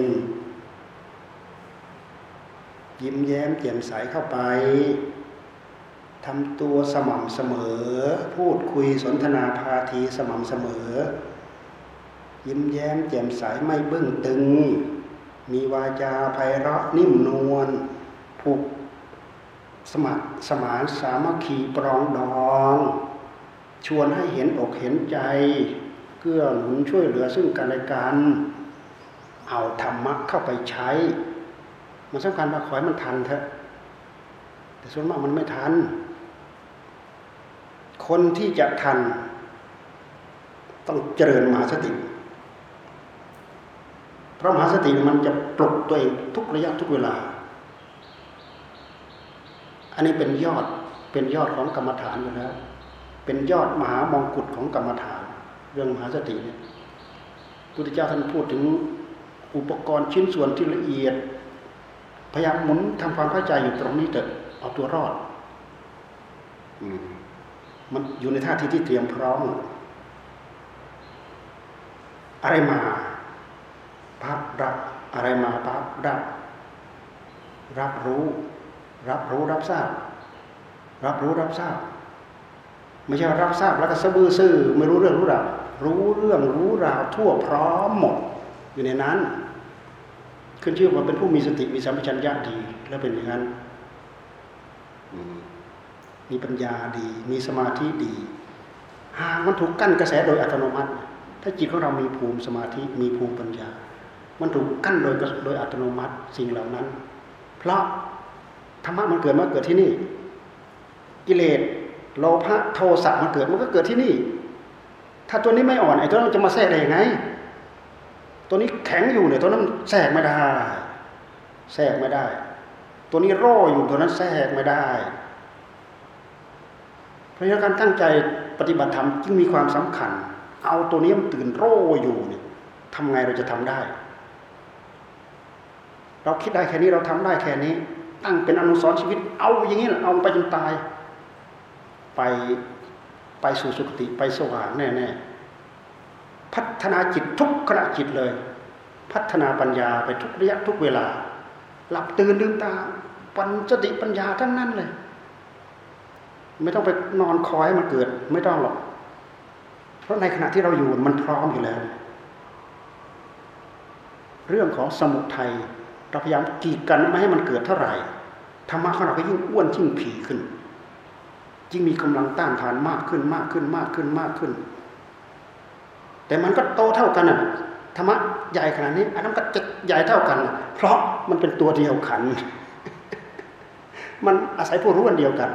ยิ้มแย้มแจ่มใสเข้าไปทำตัวสม่ำเสมอ พูดคุยสนทนาพาทีสม่ำเสมอ ยิ้มแย้มแจ่มใสไม่เบื้องตึง มีวาจาไพเราะนิ่มนวลผูก สมัครสมานสามัคคีปรองดอง ชวนให้เห็นอกเห็นใจ เกื้อหนุนช่วยเหลือซึ่งกันและกันเอาธรรมะเข้าไปใช้ มันสำคัญว่าขอให้มันทันเถอะแต่ส่วนมากมันไม่ทัน คนที่จะทัน ต้องเจริญมหาสติ เพราะมหาสติมันจะปลุกตัวเองทุกระยะทุกเวลา อันนี้เป็นยอดเป็นยอดของกรรมฐานอยู่แล้ว เป็นยอดมหามงกุฎของกรรมฐาน เรื่องมหาสติเนี่ยพุทธเจ้าท่านพูดถึงอุปกรณ์ชิ้นส่วนที่ละเอียด พยายามหมุนทำความเข้าใจอยู่ตรงนี้เถอะเอาตัวรอดอมันอยู่ในท่าที่ที่เตรียมพร้อม อะไรมาพับรับอะไรมาพับรับ รับรู้ รับรู้รับทราบ รับรู้รับทราบ ไม่ใช่รับทราบแล้วก็สะบือซื่อไม่รู้เรื่องรู้ราวรู้เรื่องรู้ราวทั่วพร้อมหมดอยู่ในนั้น ขึ้นชื่อว่าเป็นผู้มีสติมีสัมปชัญญะดี แล้วเป็นอย่างนั้นมีปัญญาดี มีสมาธิดีหากมันถูกกั้นกระแสโดยอัตโนมัติ ถ้าจิตของเรามีภูมิสมาธิมีภูมิปัญญา มันถูกกั้นโดยโดยอัตโนมัติสิ่งเหล่านั้น เพราะ ธรรมะมันเกิดมาเกิดที่นี่ กิเลสโลภะโทสะมันเกิดมันก็เกิดที่นี่ ถ้าตัวนี้ไม่อ่อนไอ้ตัวนั้นจะมาแทรกได้ยังไง ตัวนี้แข็งอยู่เนี่ยตัวนั้นแทรกไม่ได้ แทรกไม่ได้ ตัวนี้ร่ออยู่ตัวนั้นแทรกไม่ได้ เพราะฉะนั้นการตั้งใจปฏิบัติธรรมจึงมีความสำคัญ เอาตัวนี้มันตื่นร่อยู่เนี่ยทำไงเราจะทำได้ เราคิดได้แค่นี้เราทำได้แค่นี้ ตั้งเป็นอนุสรณ์ชีวิต เอาอย่างนี้แหละเอาไปจนตาย ไปไปสู่สุคติไปสว่างแน่ๆพัฒนาจิตทุกขณะจิตเลย พัฒนาปัญญาไปทุกระยะทุกเวลา หลับตื่นลืมตา ปัญจติปัญญาทั้งนั้นเลย ไม่ต้องไปนอนคอยให้มันเกิด ไม่ต้องหรอก เพราะในขณะที่เราอยู่มันพร้อมอยู่แล้ว เรื่องของสมุทัยเราพยายามกีดกันไม่ให้มันเกิดเท่าไหร่ ธรรมะของเราก็ยิ่งอ้วนยิ่งผีขึ้นยิ่งมีกำลังต้านทานมากขึ้นมากขึ้นมากขึ้นมากขึ้น แต่มันก็โตเท่ากันน่ะธรรมะใหญ่ขนาดนี้อันนั้นก็จะใหญ่เท่ากัน เพราะมันเป็นตัวเดียวกัน มันอาศัยผู้รู้อันเดียวกัน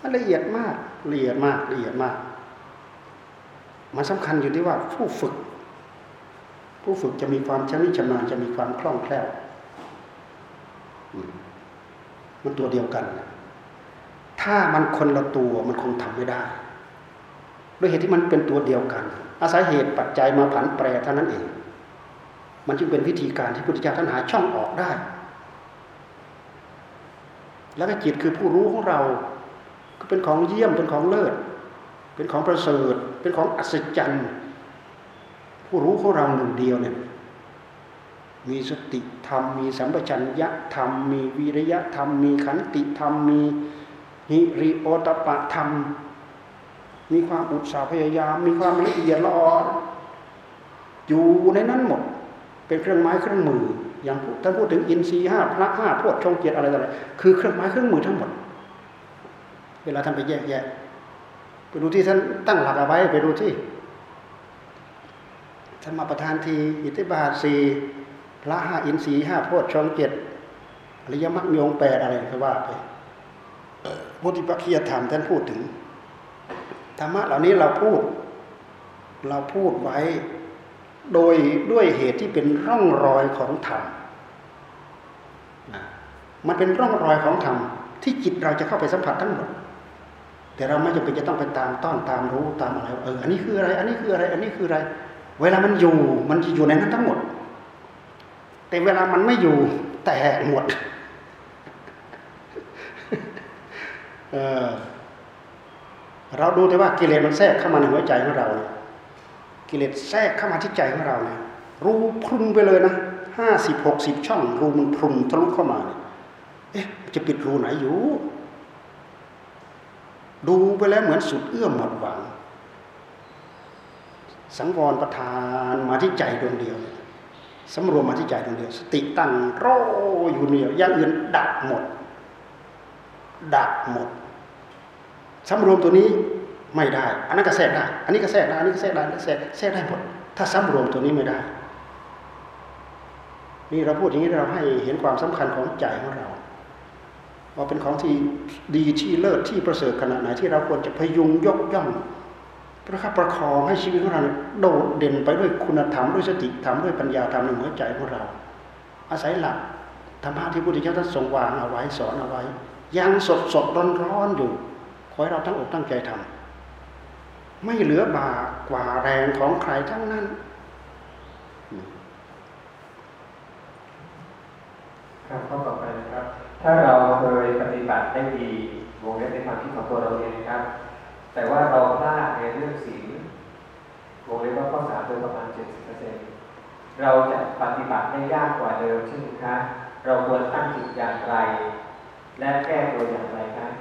มันละเอียดมากละเอียดมากละเอียดมาก มันสำคัญอยู่ที่ว่าผู้ฝึก ผู้ฝึกจะมีความชำนิชำนาญจะมีความคล่องแคล่ว มันตัวเดียวกัน ถ้ามันคนละตัวมันคงทำไม่ได้ด้วยเหตุที่มันเป็นตัวเดียวกัน อาศัยเหตุปัจจัยมาผันแปรเท่านั้นเอง มันจึงเป็นวิธีการที่พุทธเจ้าท่านหาช่องออกได้ แล้วก็จิตคือผู้รู้ของเรา ก็เป็นของเยี่ยมเป็นของเลิศ เป็นของประเสริฐ เป็นของอัศจรรย์ ผู้รู้ของเราหนึ่งเดียวเนี่ย มีสติธรรม มีสัมปชัญญะธรรม มีวิริยะธรรม มีขันติธรรม มีหิริโอตปะธรรม มีความอุตสาหพยายาม มีความละเอียดละอออยู่ในนั้นหมด เป็นเครื่องไม้เครื่องมือ อย่างท่านพูดถึงอินทรีห้าพระห้าพวดชงเกียรติอะไรต่ออะไรคือเครื่องไม้เครื่องมือทั้งหมด เวลาท่านไปแยกแยะไปดูที่ท่านตั้งหลักเอาไว้ไปดูที่ท่านมาประทานทีอิทธิบาทสี่ พระห้าอินทรีย์ห้าพวดชงเกียรติอริยมรรคมีองค์แปดอะไรก็ว่าไปพุทธิปัจจยธรรมท่านพูดถึงธรรมะเหล่านี้เราพูด เราพูดไว้โดยด้วยเหตุที่เป็นร่องรอยของธรรมมันเป็นร่องรอยของธรรมที่จิตเราจะเข้าไปสัมผัสทั้งหมด แต่เราไม่จำเป็นจะต้องไปตามต้อนตามรู้ตามอะไรเอออันนี้คืออะไร อันนี้คืออะไร อันนี้คืออะไร เวลามันอยู่มันจะอยู่ในนั้นทั้งหมด แต่เวลามันไม่อยู่แตกหมดเออเราดูแต่ว่ากิเลสมันแทรกเข้ามาในหัวใจของเรากิเลสแทรกเข้ามาที่ใจของเราเนี่ยรูพรุนไปเลยนะห้าสิบหกสิบช่อง รูมันพรุนทะลุเข้ามาเนี่ยเอ๊ะจะปิดรูไหนอยู่ ดูไปแล้วเหมือนสุดเอื้อมหมดหวัง สังวรประทานมาที่ใจดวงเดียว สำรวมมาที่ใจดวงเดียว สติตั้งรออยู่เดียวอย่างอื่นดับหมด ดับหมดสำรวมตัวนี้ไม่ได้ อันนั้นก็แทรกได้ อันนี้ก็แทรกได้ อันนี้ก็แทรกได้แทรกแทรกได้หมด ถ้าสำรวมตัวนี้ไม่ได้ นี่เราพูดอย่างนี้เราให้เห็นความสำคัญของใจของเรา ว่าเป็นของที่ดีที่เลิศที่ประเสริฐขนาดไหนที่เราควรจะพยุงยกย่อง ประคับประคองให้ชีวิตของเราโดดเด่นไปด้วยคุณธรรมด้วยสติธรรมด้วยปัญญาธรรมในหัวใจของเรา อาศัยหลักธรรมะที่พระพุทธเจ้าท่านทรงวางเอาไว้สอนเอาไว้ ยังสดสดร้อนร้อนอยู่ขอให้เราตั้งอกตั้งใจทำไม่เหลือบากว่าแรงของใครทั้งนั้น ครับข้อต่อไปนะครับ ถ้าเราเคยปฏิบัติได้ดีวงเล็บในความคิดของตัวเราเองนะครับ แต่ว่าเราพลาดในเรื่องศีลวงเล็บว่าข้อสามโดยประมาณเจ็ดสิบเปอร์เซ็นเราจะปฏิบัติได้ยากกว่าเดิมใช่ไหมครับเราควรตั้งจิตอย่างไร และแก้ตัวอย่างไรครับ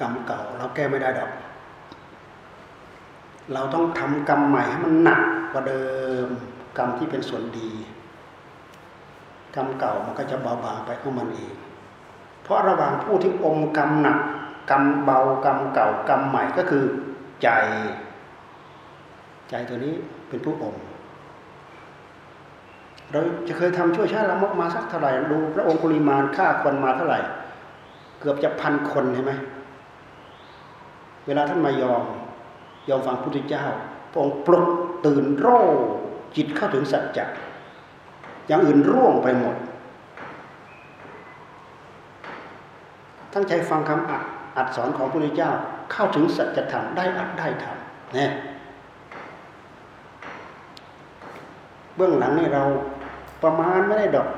กรรมเก่าเราแก้ไม่ได้ดอก เราต้องทำกรรมใหม่ให้มันหนักกว่าเดิม กรรมที่เป็นส่วนดี กรรมเก่ามันก็จะเบาบางไปของมันเอง เพราะระหว่างผู้ที่อมกรรมหนักกรรมเบากรรมเก่ากรรมใหม่ก็คือใจ ใจตัวนี้เป็นผู้อมเราจะเคยทำช่วยชาติละมกมาสักเท่าไหร่ดูพระองค์กุลิมานฆ่าคนมาเท่าไหร่ เกือบจะพันคนใช่ไหมเวลาท่านมายอมยอมฟังพระพุทธเจ้าพระองค์ปลุกตื่นโรจิตเข้าถึงสัจจะ อย่างอื่นร่วงไปหมด ตั้งใจฟังคำอัดอัดสอนของพระพุทธเจ้าเข้าถึงสัจธรรมได้อัดได้ทำเนี่ยเบื้องหลังนี่เราประมาณไม่ได้ดอก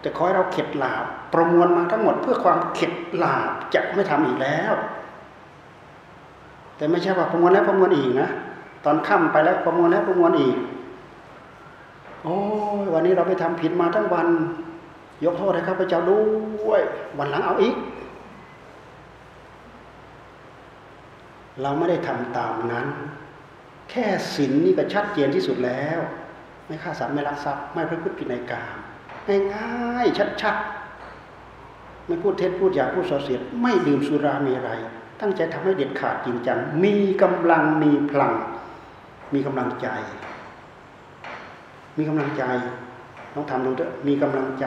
แต่ขอให้เราเข็ดหลาบประมวลมาทั้งหมดเพื่อความเข็ดหลาบจะไม่ทำอีกแล้ว แต่ไม่ใช่ว่าประมวลแล้วประมวลอีกนะตอนค่ำไปแล้วประมวลแล้วประมวลอีก โอ้ยวันนี้เราไปทำผิดมาทั้งวัน ยกโทษให้ข้าพเจ้าด้วยวันหลังเอาอีก เราไม่ได้ทำตามนั้น แค่ศีลนนี่ก็ชัดเจนที่สุดแล้ว ไม่ฆ่าสัตว์ไม่ลักทรัพย์ไม่ประพฤติผิดในกามง่ายๆชัดๆไม่พูดเท็จพูดหยาพูดส่อเสียด ไม่ดื่มสุรามีอะไร ตั้งใจทำให้เด็ดขาดจริงจังมีกำลังมีพลัง มีกำลังใจ มีกำลังใจต้องทำดูเถอะมีกำลังใจ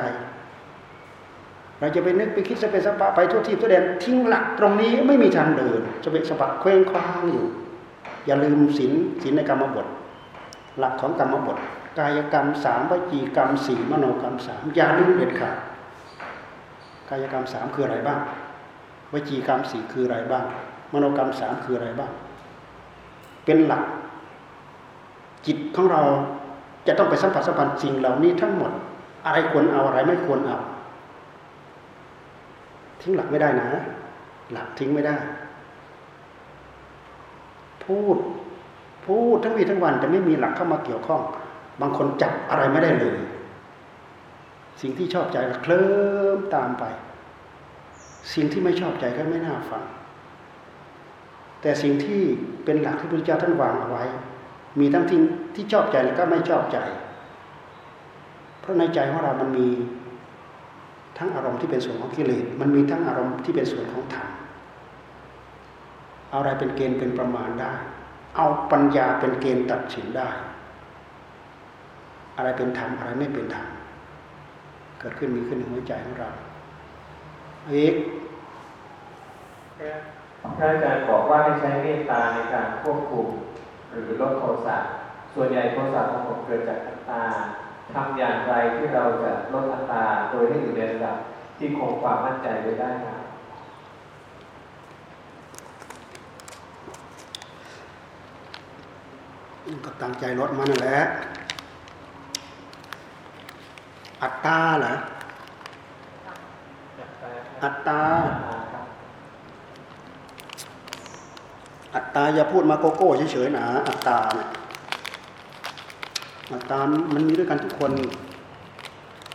เราจะไปนึกไปคิดสเปสปะไปทั่วที่ทั่วแดนทิ้งหลักตรงนี้ไม่มีทางเดินสเปสปะเคว้งคว้างอยู่ อย่าลืมศีลศีลในกรรมบท หลักของกรรมบท กายกรรมสามวิจีกรรมสี่มโนกรรมสามอย่าลืมเด็ดขาดกายกรรมสามคืออะไรบ้างวจีกรรมสี่คืออะไรบ้าง มโนกรรมสามคืออะไรบ้าง เป็นหลัก จิตของเรา จะต้องไปสัมผัสสัมพันธ์สิ่งเหล่านี้ทั้งหมด อะไรควรเอาอะไรไม่ควรเอาทิ้งหลักไม่ได้นะ หลักทิ้งไม่ได้ พูด พูดทั้งวีทั้งวัน แต่ไม่มีหลักเข้ามาเกี่ยวข้อง บางคนจับอะไรไม่ได้เลย สิ่งที่ชอบใจก็เคลิ้มตามไป สิ่งที่ไม่ชอบใจก็ไม่น่าฟัง แต่สิ่งที่เป็นหลักที่พระพุทธเจ้าท่านวางเอาไว้ มีทั้งที่ ที่ชอบใจและก็ไม่ชอบใจ เพราะในใจของเรามันมีทั้งอารมณ์ที่เป็นส่วนของกิเลส มันมีทั้งอารมณ์ที่เป็นส่วนของธรรมอะไรเป็นเกณฑ์เป็นประมาณได้ เอาปัญญาเป็นเกณฑ์ตัดสินได้ อะไรเป็นธรรมอะไรไม่เป็นธรรม เกิดขึ้นมีขึ้นในหัวใจของเราอีกท่านอาจารย์บอกว่าให้ใช้เมตตาในการควบคุมหรือลดโทสะ ส่วนใหญ่โทสะของผมเกิดจากอัตตาทำอย่างไรที่เราจะลดอัตตาโดยให้อยู่ในระดับที่คงความมั่นใจไว้ได้ครับก็ตั้งใจลดมันนั่นแหละอัตตาเหรออัตตา อัตตาอย่าพูดมาโกโก้เฉยๆนะอัตตาเนี่ย อัตตามันมีด้วยกันทุกคน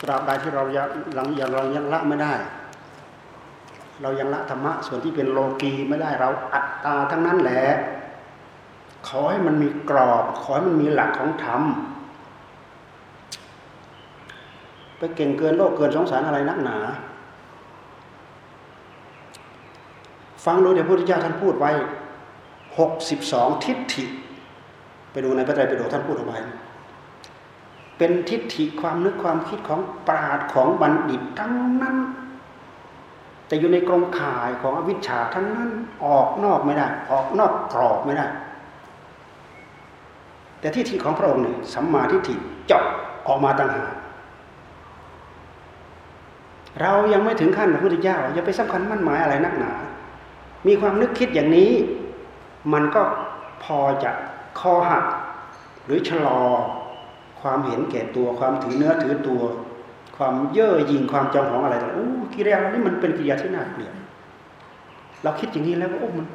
ตราบใดที่เรายังเรายังเรายังละไม่ได้ เรายังละธรรมะส่วนที่เป็นโลกีไม่ได้เราอัตตาทั้งนั้นแหละขอให้มันมีกรอบ ขอให้มันมีหลักของธรรมไปเก่งเกินโลกเกินสงสารอะไรนักหนา ฟังดูเดี๋ยวพระพุทธเจ้าท่านพูดไว้หกสิบสองทิฏฐิ ไปดูในพระไตรปิฎกท่านพูดเอาไว้ เป็นทิฏฐิความนึกความคิดของปราดของบัณฑิตทั้งนั้น แต่อยู่ในกรงข่ายของอวิชชาทั้งนั้นออกนอกไม่ได้ ออกนอกกรอบไม่ได้ แต่ทิฏฐิของพระองค์เนี่ยสัมมาทิฏฐิเจาะออกมาต่างหากเรายังไม่ถึงขั้นพระพุทธเจ้าอย่าไปสำคัญมั่นหมายอะไรนักหนา มีความนึกคิดอย่างนี้ มันก็พอจะคอหักหรือชะลอ ความเห็นแก่ตัวความถือเนื้อถือตัว ความเย่อหยิ่งความจองของอะไรต่างๆอู้กิริยานี้มันเป็นกิริยาที่น่าเกลียดเราคิดอย่างนี้แล้วก็โอ้มัน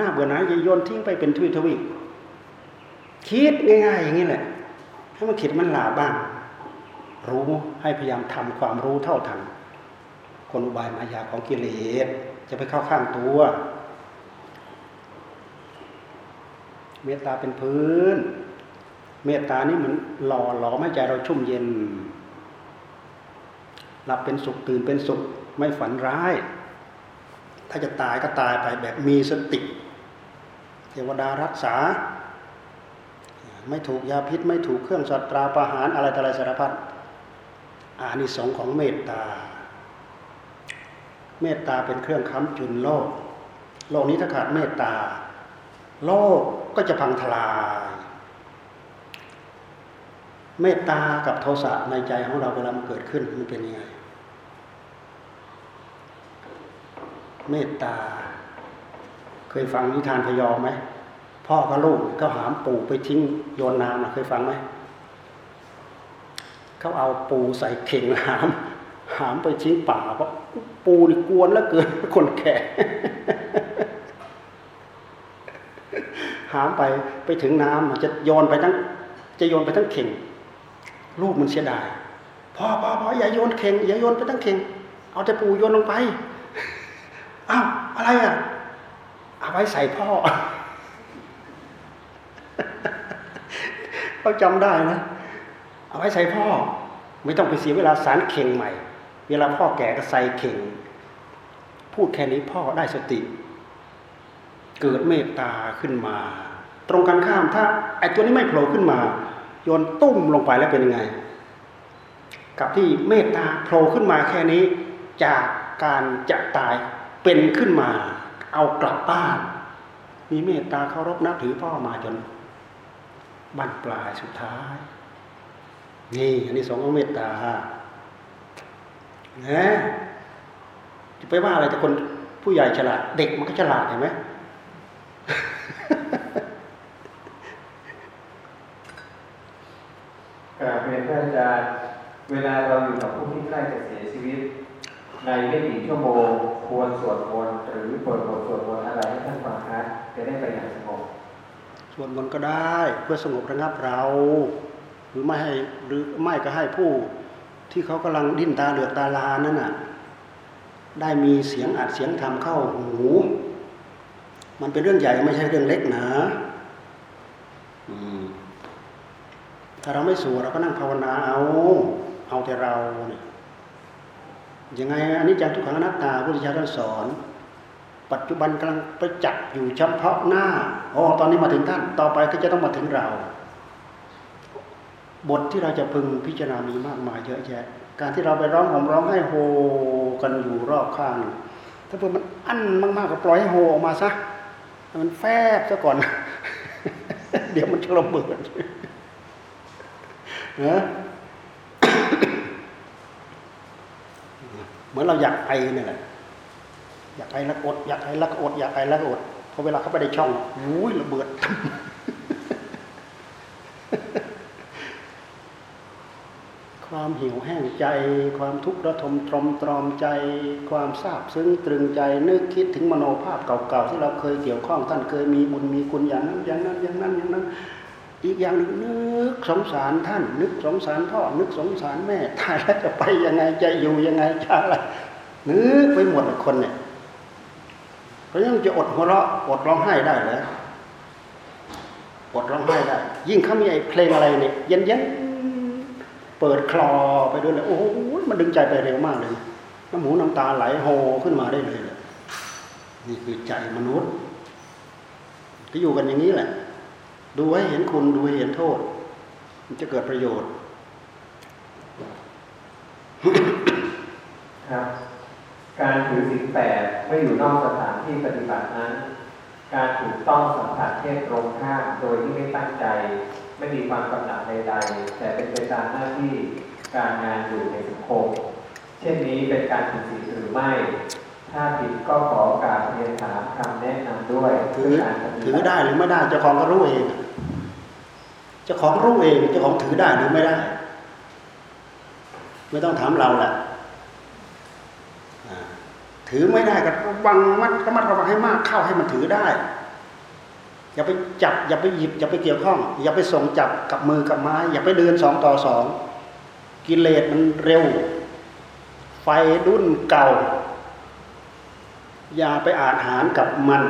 น่าเบื่อหน่ายจะโยนทิ้งไปเป็นทวีทวีคิดง่ายๆอย่างนี้แหละให้มันคิดมันหลาบ้าง รู้ให้พยายามทำความรู้เท่าทันคนอุบายมายาของกิเลสจะไปเข้าข้างตัวเมตตาเป็นพื้น เมตตานี่เหมือนหล่อหลอมให้ใจเราชุ่มเย็น หลับเป็นสุขตื่นเป็นสุขไม่ฝันร้าย ถ้าจะตายก็ตายไปแบบมีสติ เทวดารักษา ไม่ถูกยาพิษไม่ถูกเครื่องสัตราประหารอะไรต่ออะไรสารพัดอานิสงส์ของเมตตา เมตตาเป็นเครื่องค้ำจุนโลก โลกนี้ถ้าขาดเมตตา โลกก็จะพังทลาย เมตตากับโทสะในใจของเราเวลามันเกิดขึ้นมันเป็นยังไง เมตตา เคยฟังนิทานพยอมไหมพ่อกับลูกเขาหามปูไปทิ้งโยนน้ำเคยฟังไหมเขาเอาปูใส่เข่งหาม หามไปทิ้งป่าเพราะปูนี่กวนแล้วเกินคนแก่หามไปไปถึงน้ำมันจะโยนไปทั้งจะโยนไปทั้งเข่ง ลูกมันเสียดายพ่อพ่อพ่ออย่าโยนเข่งอย่าโยนไปทั้งเข่งเอาแต่ปูโยนลงไปอ้าวอะไรอะเอาไว้ใส่พ่อเขาจำได้นะเอาไว้ใส่พ่อ ไม่ต้องไปเสียเวลาสารเข่งใหม่ เวลาพ่อแก่ก็ใส่เข่ง พูดแค่นี้พ่อได้สติ เกิดเมตตาขึ้นมา ตรงกันข้ามถ้าไอ้ตัวนี้ไม่โผล่ขึ้นมา โยนตุ้มลงไปแล้วเป็นยังไง กับที่เมตตาโผล่ขึ้นมาแค่นี้ จากการจะตายเป็นขึ้นมา เอากลับบ้าน มีเมตตาเคารพนับถือพ่อมาจนบั้นปลายสุดท้าย นี่อันนี้สองของเมตตานะจะไปว่าอะไรแต่คนผู้ใหญ่ฉลาด เด็กมันก็ฉลาดเห็นไหม กราบเรียนท่านอาจารย์ เวลาเราอยู่กับผู้ที่ใกล้จะเสียชีวิต ในไม่กี่ชั่วโมงควรสวดมนต์หรือเปิดบทสวดมนต์อะไรให้ท่านฟังคะจะได้ไปอย่างสงบสวนมนต์ก็ได้เพื่อสงบระงับเรา หรือไม่ให้หรือไม่ก็ให้ผู้ที่เขากำลังดิ้นตาเหลือกตาลานั่นน่ะได้มีเสียงอัดเสียงทำเข้าหู มันเป็นเรื่องใหญ่ไม่ใช่เรื่องเล็กนะอืม ถ้าเราไม่สู้เราก็นั่งภาวนาเอาเอาแต่เราเนี่ยยังไงอันนี้จังทุกขังอนัตตาพุทธเจ้าท่านสอน ปัจจุบันกำลังประจักษ์อยู่เฉพาะหน้าอ๋อตอนนี้มาถึงท่าน ต่อไปก็จะต้องมาถึงเรา บทที่เราจะพึงพิจารณามีมากมายเยอะแยะ การที่เราไปร้องห่มร้องให้โฮกันอยู่รอบข้าง ถ้าเพื่อมันอั้นมากๆก็ปล่อยให้โฮออกมาซะมันแฟบซะก่อน เดี๋ยวมันจะระเบิด นะเหมือนเราอยากไอเนี่ยแหละ อยากไอแล้วอด อยากไอแล้วอด อยากไอแล้วอดพอเวลาเขาไปในช่องอุ้ยระเบิดความหิวแห้งใจ ความทุกข์ระทมตรมตรอมใจ ความซาบซึ้งตรึงใจ นึกคิดถึงมโนภาพเก่าๆที่เราเคยเกี่ยวข้องท่านเคยมีบุญมีคุณอย่างนั้นอย่างนั้นอย่างนั้นอย่างนั้น อีกอย่างหนึ่งนึกสงสารท่าน นึกสงสารพ่อ นึกสงสารแม่ตายแล้วจะไปยังไงจะอยู่ยังไงจะอะไรนึกไปหมดคนเนี่ยเพราะงั้นจะอดหัวเราะอดร้องไห้ได้เหรออดร้องไห้ได้ ยิ่งเขามีไอ้เพลงอะไรเนี่ยเย็นเย็นเปิดคลอไปด้วยเลยโอ้โหมันดึงใจไปเร็วมากเลยน้ำหูน้ำตาไหลโฮขึ้นมาได้เลยเลยนี่คือใจมนุษย์ก็อยู่กันอย่างนี้แหละ ดูให้เห็นคุณดูให้เห็นโทษ มันจะเกิดประโยชน์ ครับ การถือศีลแปดไม่อยู่นอกสถานที่ปฏิบัตินั้น การถูกต้องสัมผัสเพศตรงข้ามโดยที่ไม่ตั้งใจ ไม่มีความกำหนัดใดๆ แต่เป็นไปตามหน้าที่การงานอยู่ในสังคม เช่นนี้เป็นการผิดศีลหรือไม่ ถ้าผิดก็ขอกาสเรียนถามค แนะนำด้วยถือเพื่การปฏิบัติถือได้หรือไม่ได้เจ้าของก็รู้เองเจ้าของรู้เองเจ้าของถือได้หรือไม่ได้ ไม่ต้องถามเราแหละอ่าถือไม่ได้ก็ระวังมัดระมัดระวังให้มากเข้าให้มันถือได้ อย่าไปจับ อย่าไปหยิบ อย่าไปเกี่ยวข้อง อย่าไปส่งจับกับมือกับไม้ อย่าไปเดินสองต่อสองกิเลสมันเร็ว ไฟดุ้นเก่า อย่าไปอาจหารกับมัน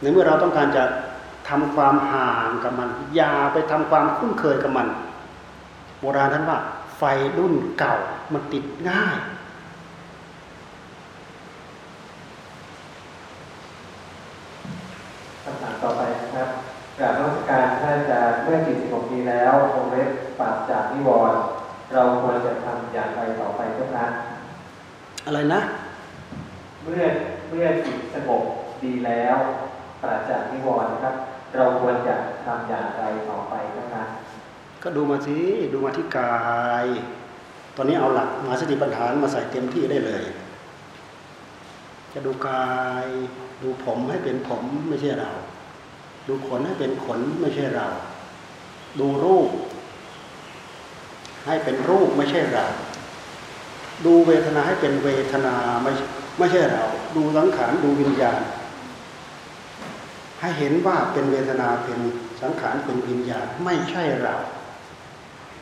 ในเมื่อเราต้องการจะทำความห่างกับมัน อย่าไปทำความคุ้นเคยกับมัน โบราณท่านว่า ไฟรุ่นเก่ามันติดง่าย คำถามต่อไปนะครับกราบนมัสการท่านอาจารย์เมื่อจิตสงบดีแล้ววงเล็บปราศจากนิวรณ์เราควรจะทำอย่างไรต่อไปเจ้าคะอะไรนะ เมื่อเมื่อจิตสงบดีแล้วปราศจากนิวรณ์ครับ เราควรจะทำอย่างไรต่อไปเจ้าคะก็ดูมาสิดูมาที่กาย ตอนนี้เอาหลักมาสติปัฏฐานมาใส่เต็มที่ได้เลย จะดูกาย ดูผมให้เป็นผมไม่ใช่เรา ดูขนให้เป็นขนไม่ใช่เรา ดูรูป ให้เป็นรูปไม่ใช่เรา ดูเวทนาให้เป็นเวทนาไม่ ไม่ใช่เรา ดูสังขารดูวิญญาณ ให้เห็นว่าเป็นเวทนาเป็นสังขารเป็นวิญญาณไม่ใช่เรา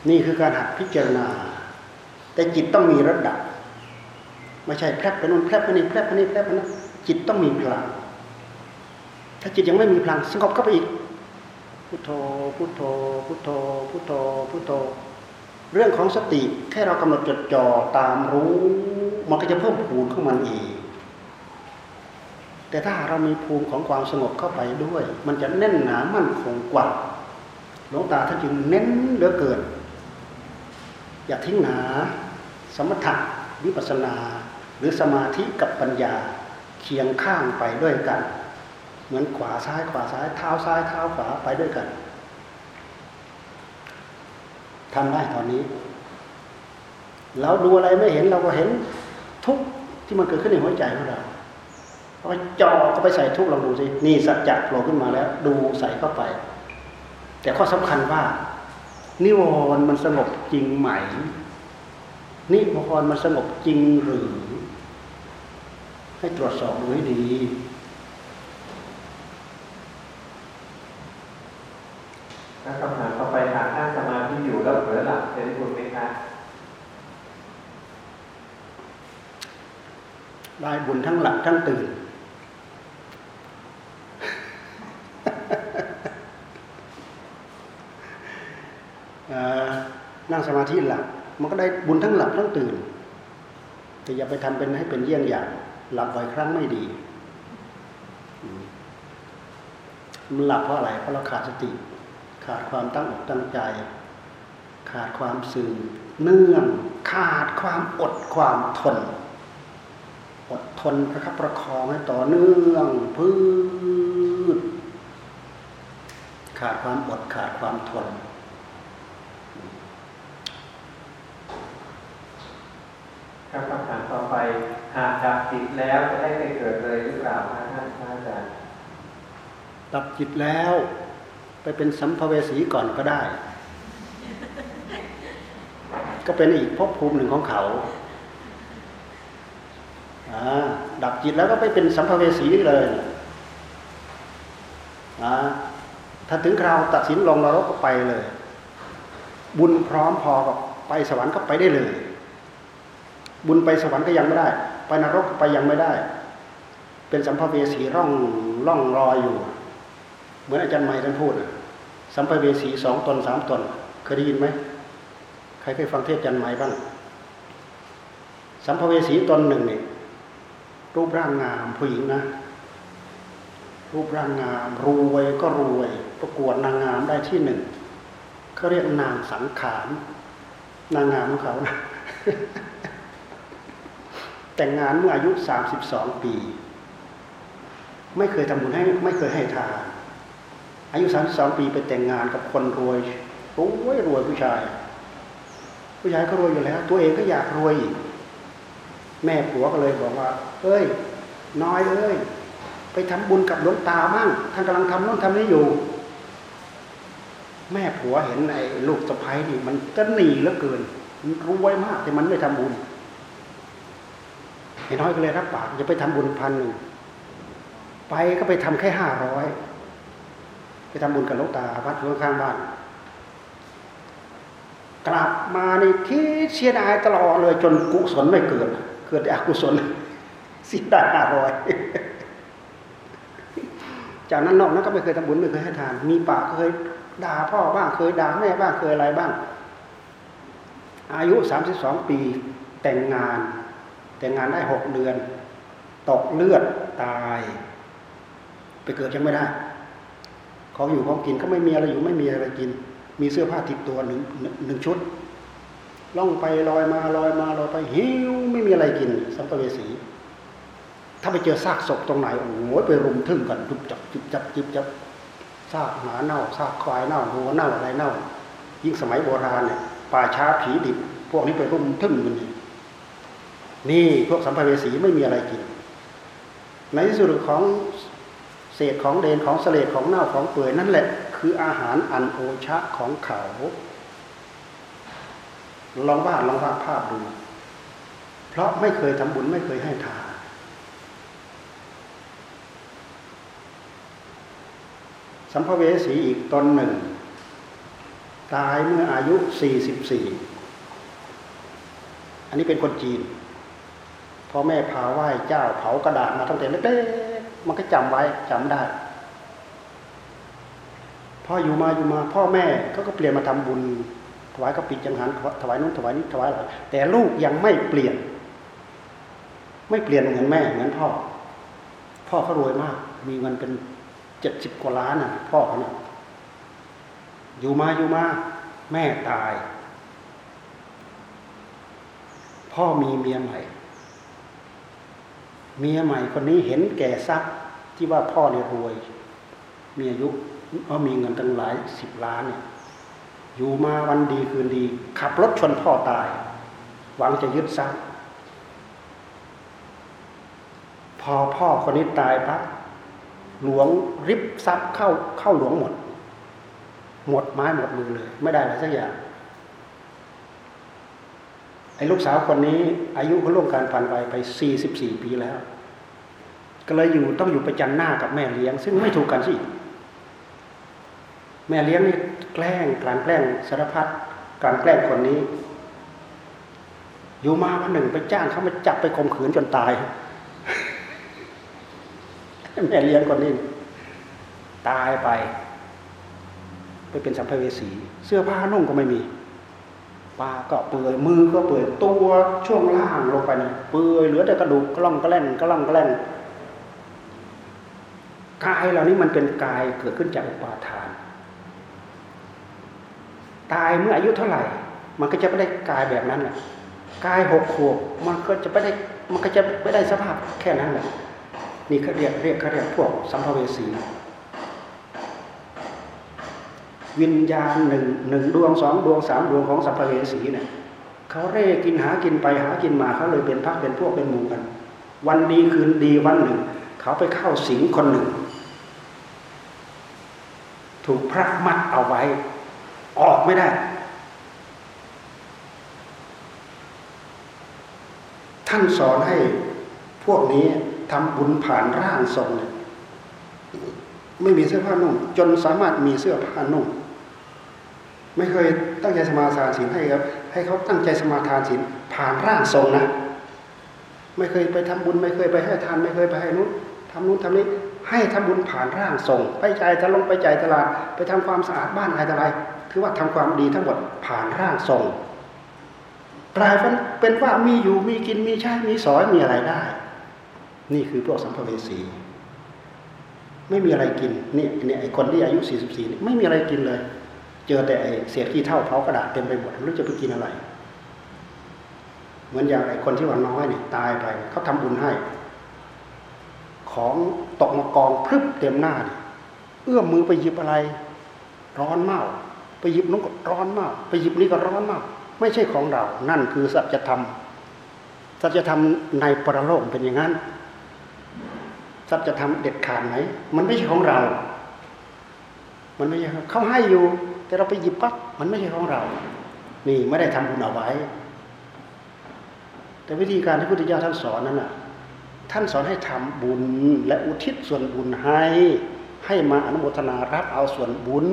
นี่คือการหัดพิจารณา แต่จิตต้องมีระดับ ไม่ใช่แพรบไปนู่นแพรบไปนี่แพรบไปนี่แพรบไปนั่นจิตต้องมีพลัง ถ้าจิตยังไม่มีพลังสงบเข้าไปอีกพุทโธพุทโธพุทโธพุทโธพุทโธ เรื่องของสติแค่เรากำหนดจดจ่อตามรู้ มันก็จะเพิ่มพูนของมันเองแต่ถ้าเรามีภูมิของความสงบเข้าไปด้วย มันจะแน่นหนามั่นคงกว่าหลวงตาท่านจึงเน้นเหลือเกิน อย่าทิ้งหนา สมถะวิปัสนา หรือสมาธิกับปัญญาเคียงข้างไปด้วยกัน เหมือนขวาซ้ายขวาซ้ายเท้าซ้ายเท้าขวาไปด้วยกัน ทำได้ตอนนี้เราดูอะไรไม่เห็นเราก็เห็นทุกที่มันเกิดขึ้นในหัวใจของเราเอาไปจ่อก็ไปใส่ทุกข์ลองดูสินี่สัจจะโผล่ขึ้นมาแล้ว ดูใส่เข้าไป แต่ข้อสำคัญว่า นิวรณ์มันสงบจริงไหม นิวรณ์มันสงบจริงหรือ ให้ตรวจสอบดูให้ดีแล้วคำถามต่อไป ได้บุญทั้งหลับทั้งตื่น นั่งสมาธิหลับมันก็ได้บุญทั้งหลับทั้งตื่น แต่อย่าไปทำเป็นให้เป็นเยี่ยงอย่าง หลับบ่อยครั้งไม่ดีมันหลับเพราะอะไรเพราะเราขาดสติ ขาดความตั้งอกตั้งใจ ขาดความสื่อเนื่อง ขาดความอดความทน อดทนประคับประคองให้ต่อเนื่องพืชขาดความอดขาดความทน ครับคำถามต่อไป หากดับจิตแล้วจะได้ไปเกิดเลยหรือเปล่าครับท่านพระอาจารย์ดับจิตแล้วไปเป็นสัมภเวสีก่อนก็ได้ ก็เป็นอีกภพภูมิหนึ่งของเขาอ่า ดับจิตแล้วก็ไปเป็นสัมภเวสีเลยถ้าถึงคราวตัดสินลงนรกก็ไปเลย บุญพร้อมพอกับไปสวรรค์ก็ไปได้เลย บุญไปสวรรค์ก็ยังไม่ได้ ไปนรกก็ไปยังไม่ได้ เป็นสัมภเวสีร่องร่องรอยอยู่ เหมือนอาจารย์ใหม่ท่านพูดสัมภเวสีสองตนสามตนเคยได้ยินไหมใครเคยฟังเทศน์อาจารย์ใหม่บ้าง สัมภเวสีตนหนึ่งเนี่ย รูปร่างงามผู้หญิงนะ รูปร่างงามรวยก็รวย ประกวดนางงามได้ที่หนึ่งเขาเรียกนางสังขารนางงามของเขานะแต่งงานเมื่ออายุสามสิบสองปี ไม่เคยทำบุญให้ไม่เคยให้ทานอายุสามสิบสองปีไปแต่งงานกับคนรวยรวยรวยผู้ชาย ผู้ชายก็รวยอยู่แล้ว ตัวเองก็อยากรวยอีก แม่ผัวก็เลยบอกว่า เอ้ย น้อยเอ้ย ไปทำบุญกับหลวงตาบ้างท่านกำลังทำโน่นทำนี้อยู่ แม่ผัวเห็นไอ้ลูกสะใภ้นี่ มันจะหนีเหลือเกินมันรวยมาก แต่มันไม่ทำบุญไอ้น้อยก็เลยรับปากจะไปทำบุญพันหนึ่งไปก็ไปทำแค่ห้าร้อยไปทำบุญกับหลวงตาวัดข้างบ้านกลับมาในที่เสียดายตลอดเลยจนกุศลไม่เกิด เกิดอกุศลเสียดายห้าร้อยจากนั้นนอกนั้นก็ไม่เคยทำบุญไม่เคยให้ทาน มีปากเคยด่าพ่อบ้างเคยด่าแม่บ้างเคยอะไรบ้าง อายุสามสิบสองปี แต่งงาน แต่งงานได้หกเดือน ตกเลือดตาย ไปเกิดยังไม่ได้ ของอยู่ของกินก็ไม่มีอะไรอยู่ไม่มีอะไรกิน มีเสื้อผ้าติดตัวหนึ่งหนึ่งชุด ล่องไปลอยมาลอยมาลอยไปหิวไม่มีอะไรกิน สัมภเวสี ถ้าไปเจอซากศพตรงไหนโอ้โหไปรุมทึ่งกันจุบจับจุบจับจุบจับซากหมาเน่าซากควายเน่าหัวเน่าอะไรเน่า ยิ่งสมัยโบราณเนี่ยป่าช้าผีดิบพวกนี้ไปรุมทึ่งกันนี่พวกสัมภเวสีไม่มีอะไรกิน ในที่สุดของเศษของเดนของเสลดของเน่าของเปื่อยนั่นแหละ คืออาหารอันโอชะของเขา ลองวาดลองวาดภาพดู เพราะไม่เคยทำบุญไม่เคยให้ทาน สัมภเวสีอีกตนหนึ่ง ตายเมื่ออายุ 44 อันนี้เป็นคนจีนพ่อแม่พาไหว้เจ้าเผากระดาษมาตั้งแต่เล็กๆมันก็จำไว้จำได้พ่ออยู่มาอยู่มา พ่อแม่เขาก็เปลี่ยนมาทำบุญ ถวายกระปิจังหันถวายนู้นถวายนี้ถวายหลังแต่ลูกยังไม่เปลี่ยน ไม่เปลี่ยนเหมือนแม่เหมือนพ่อ พ่อเขารวยมาก มีเงินเป็นเจ็ดสิบกว่าล้านน่ะ พ่อเขาเนี่ยอยู่มาอยู่มาแม่ตาย พ่อมีเมียใหม่ เมียใหม่คนนี้เห็นแก่ทรัพย์ที่ว่าพ่อเนี่ยรวย มีอายุเขามีเงินตั้งหลายสิบล้านเนี่ย อยู่มาวันดีคืนดี ขับรถชนพ่อตาย หวังจะยึดทรัพย์พอพ่อคนนี้ตายปั๊บหลวงริบทรัพย์เข้าเข้าหลวงหมด หมดไม้หมดมือเลย ไม่ได้อะไรสักอย่างไอ้ลูกสาวคนนี้ อายุเขาล่วงการผ่านไปไปสี่สิบสี่ปีแล้ว ก็เลยอยู่ต้องอยู่ประจันหน้ากับแม่เลี้ยง ซึ่งไม่ถูกกันสิ แม่เลี้ยงนี่แกล้งกลั่นแกล้งสารพัดกลั่นแกล้งคนนี้ อยู่มาวันหนึ่งไปจ้างเขามาจับไปข่มขืนจนตาย แม่เลี้ยงคนนี้ตายไป ไปเป็นสัมภเวสี เสื้อผ้านุ่งก็ไม่มีปาก็เปื่อยมือก็เปื่อยตัวช่วงล่างลงไปเนี่เปื่อยเหลือแต่กระดูกกล้องกระแล่นกล้องกระแล่นกายเหล่านี้มันเป็นกายเกิดขึ้นจากอุปาทาน ตายเมื่ออายุเท่าไหร่ มันก็จะไม่ได้กายแบบนั้นแหละกายหกขวบมันก็จะไม่ได้มันก็จะไม่ได้สภาพแค่นั้นแหละนี่เขาเรียกเรียกเขาเรียกพวกสัมภเวสีวิญญาณหนึ่งหนึ่งดวงสองดวงสามดวงของสัมภเวสีเนี่ยเขาเร่กินหากินไปหากินมาเขาเลยเป็นพักเป็นพวกเป็นหมู่กัน วันดีคืนดีวันหนึ่ง เขาไปเข้าสิงคนหนึ่ง ถูกพระมัดเอาไว้ ออกไม่ได้ ท่านสอนให้พวกนี้ทำบุญผ่านร่างทรงเนี่ยไม่มีเสื้อผ้านุ่ง จนสามารถมีเสื้อผ้านุ่ง ไม่เคยตั้งใจสมาทานศีลให้ครับ ให้เขาตั้งใจสมาทานศีลผ่านร่างทรงนะไม่เคยไปทำบุญ ไม่เคยไปให้ทานไม่เคยไปให้นู้นทำนู้นทำนี้ให้ทำบุญผ่านร่างทรง ไปใจจะลงไปใจตลาด ไปทำความสะอาดบ้านอะไรต่ออะไร คือว่าทำความดีทั้งหมดผ่านร่างทรงกลายเป็นเป็นว่ามีอยู่มีกินมีใช้มีสอยมีอะไรได้ นี่คือพวกสัมภเวสี ไม่มีอะไรกินนี่เนี่ยไอ้คนที่อายุ 44นี่ไม่มีอะไรกินเลย เจอแต่ไอ้เศษขี้เท่าเผากระดาษเต็มไปหมดไม่รู้จะไปกินอะไร เหมือนอย่างไอ้คนที่ว่าน้อยเนี่ยตายไปเขาทำบุญให้ ของตกมากองพรึบเต็มหน้าเนี่ยเอื้อมมือไปหยิบอะไร ร้อนมาก หยิบนู้นก็ร้อนมาก ไปหยิบนี้ก็ร้อนมาก ไม่ใช่ของเรา นั่นคือสัจธรรม สัจธรรมในปรโลกเป็นอย่างนั้น สัจธรรมเด็ดขาดไหมมันไม่ใช่ของเรา มันไม่ใช่เขาให้อยู่ แต่เราไปหยิบปั๊บมันไม่ใช่ของเรา นี่ไม่ได้ทำบุญเอาไว้ แต่วิธีการที่พุทธเจ้าท่านสอนนั้นน่ะ ท่านสอนให้ทำบุญและอุทิศส่วนบุญให้ ให้มาอนุโมทนารับเอาส่วนบุญ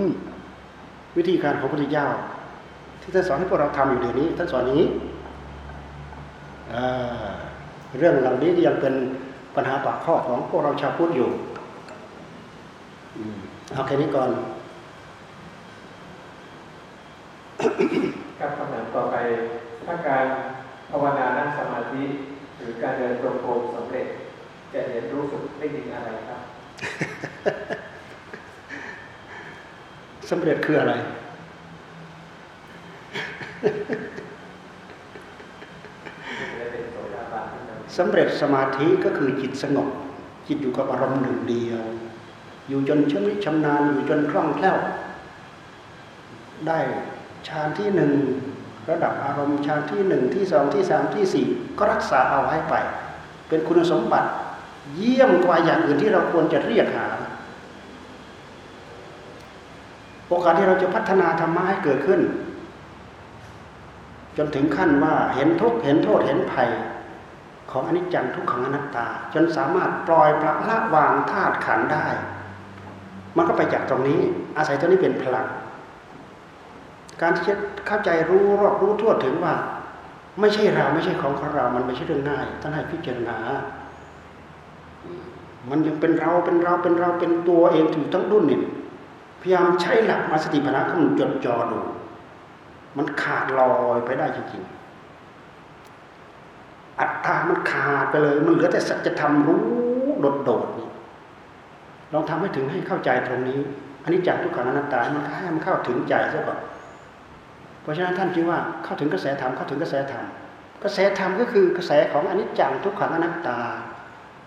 วิธีการของพระพุทธเจ้า ที่ท่านสอนให้พวกเราทำอยู่เดี๋ยวนี้ท่านสอนอย่างนี้เรื่องเหล่านี้ก็ยังเป็นปัญหาปากข้อของพวกเราชาวพุทธอยู่เอาแค่นี้ก่อนครับคำถามต่อไปถ้าการภาวนานั่งสมาธิหรือการเดินตรงโกรมสำเร็จ จะเรียนรู้สึกได้ยินอะไรครับ สำเร็จคืออะไร สำเร็จสมาธิก็คือจิตสงบ จิตอยู่กับอารมณ์หนึ่งเดียว อยู่จนชำนิชำนาญอยู่จนคล่องแคล่ว ได้ฌานที่หนึ่งระดับอารมณ์ฌานที่หนึ่งที่สองที่สามที่สี่ก็รักษาเอาให้ไป เป็นคุณสมบัติ เยี่ยมกว่าอย่างอื่นที่เราควรจะเรียกหา โอกาสที่เราจะพัฒนาธรรมะให้เกิดขึ้น จนถึงขั้นว่าเห็นทุกข์เห็นโทษเห็นภัย ของอนิจจังทุกขังอนัตตา จนสามารถปล่อยปละละวางธาตุขันได้ มันก็ไปจากตรงนี้ อาศัยตัวนี้เป็นพลัง การที่จะเข้าใจรู้รอบรู้ทั่วถึงว่า ไม่ใช่เราไม่ใช่ของของเรา มันไม่ใช่เรื่องง่ายท่านให้พิจารณามันยังเป็นเราเป็นเราเป็นเราเป็นตัวเองถือทั้งดุนนี่ พยายามใช้หลักมาสติปัญญาของมันจดจ่อดู มันขาดลอยไปได้จริงๆอัตตามันขาดไปเลย มันเหลือแต่สัจธรรมรู้โดดๆนี่ลองทำให้ถึงให้เข้าใจตรงนี้อันนี้จากทุกขังอนัตตามันให้มันเข้าถึงใจซะก่อนเพราะฉะนั้นท่านจึงว่าเข้าถึงกระแสธรรมเข้าถึงกระแสธรรมกระแสธรรมก็คือกระแสของอนิจจังทุกขังอนัตตา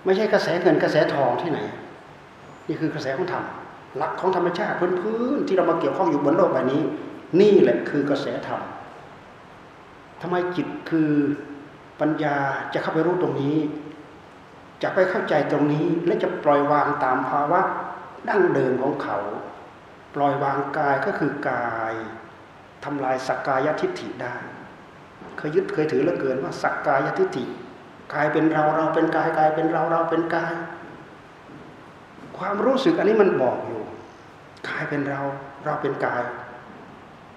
ไม่ใช่กระแสเงินกระแสทองที่ไหน นี่คือกระแสของธรรม หลักของธรรมชาติพื้นๆที่เรามาเกี่ยวข้องอยู่บนโลกใบนี้ นี่แหละคือกระแสธรรมทำไมจิตคือปัญญาจะเข้าไปรู้ตรงนี้ จะไปเข้าใจตรงนี้และจะปล่อยวางตามภาวะดั้งเดิมของเขา ปล่อยวางกายก็คือกายทำลายสักกายทิฏฐิได้เคยยึดเคยถือเหลือเกินว่าสักกายทิฏฐิกายเป็นเราเราเป็นกายกายเป็นเราเราเป็นกาย ความรู้สึกอันนี้มันบอกอยู่กายเป็นเรา เราเป็นกาย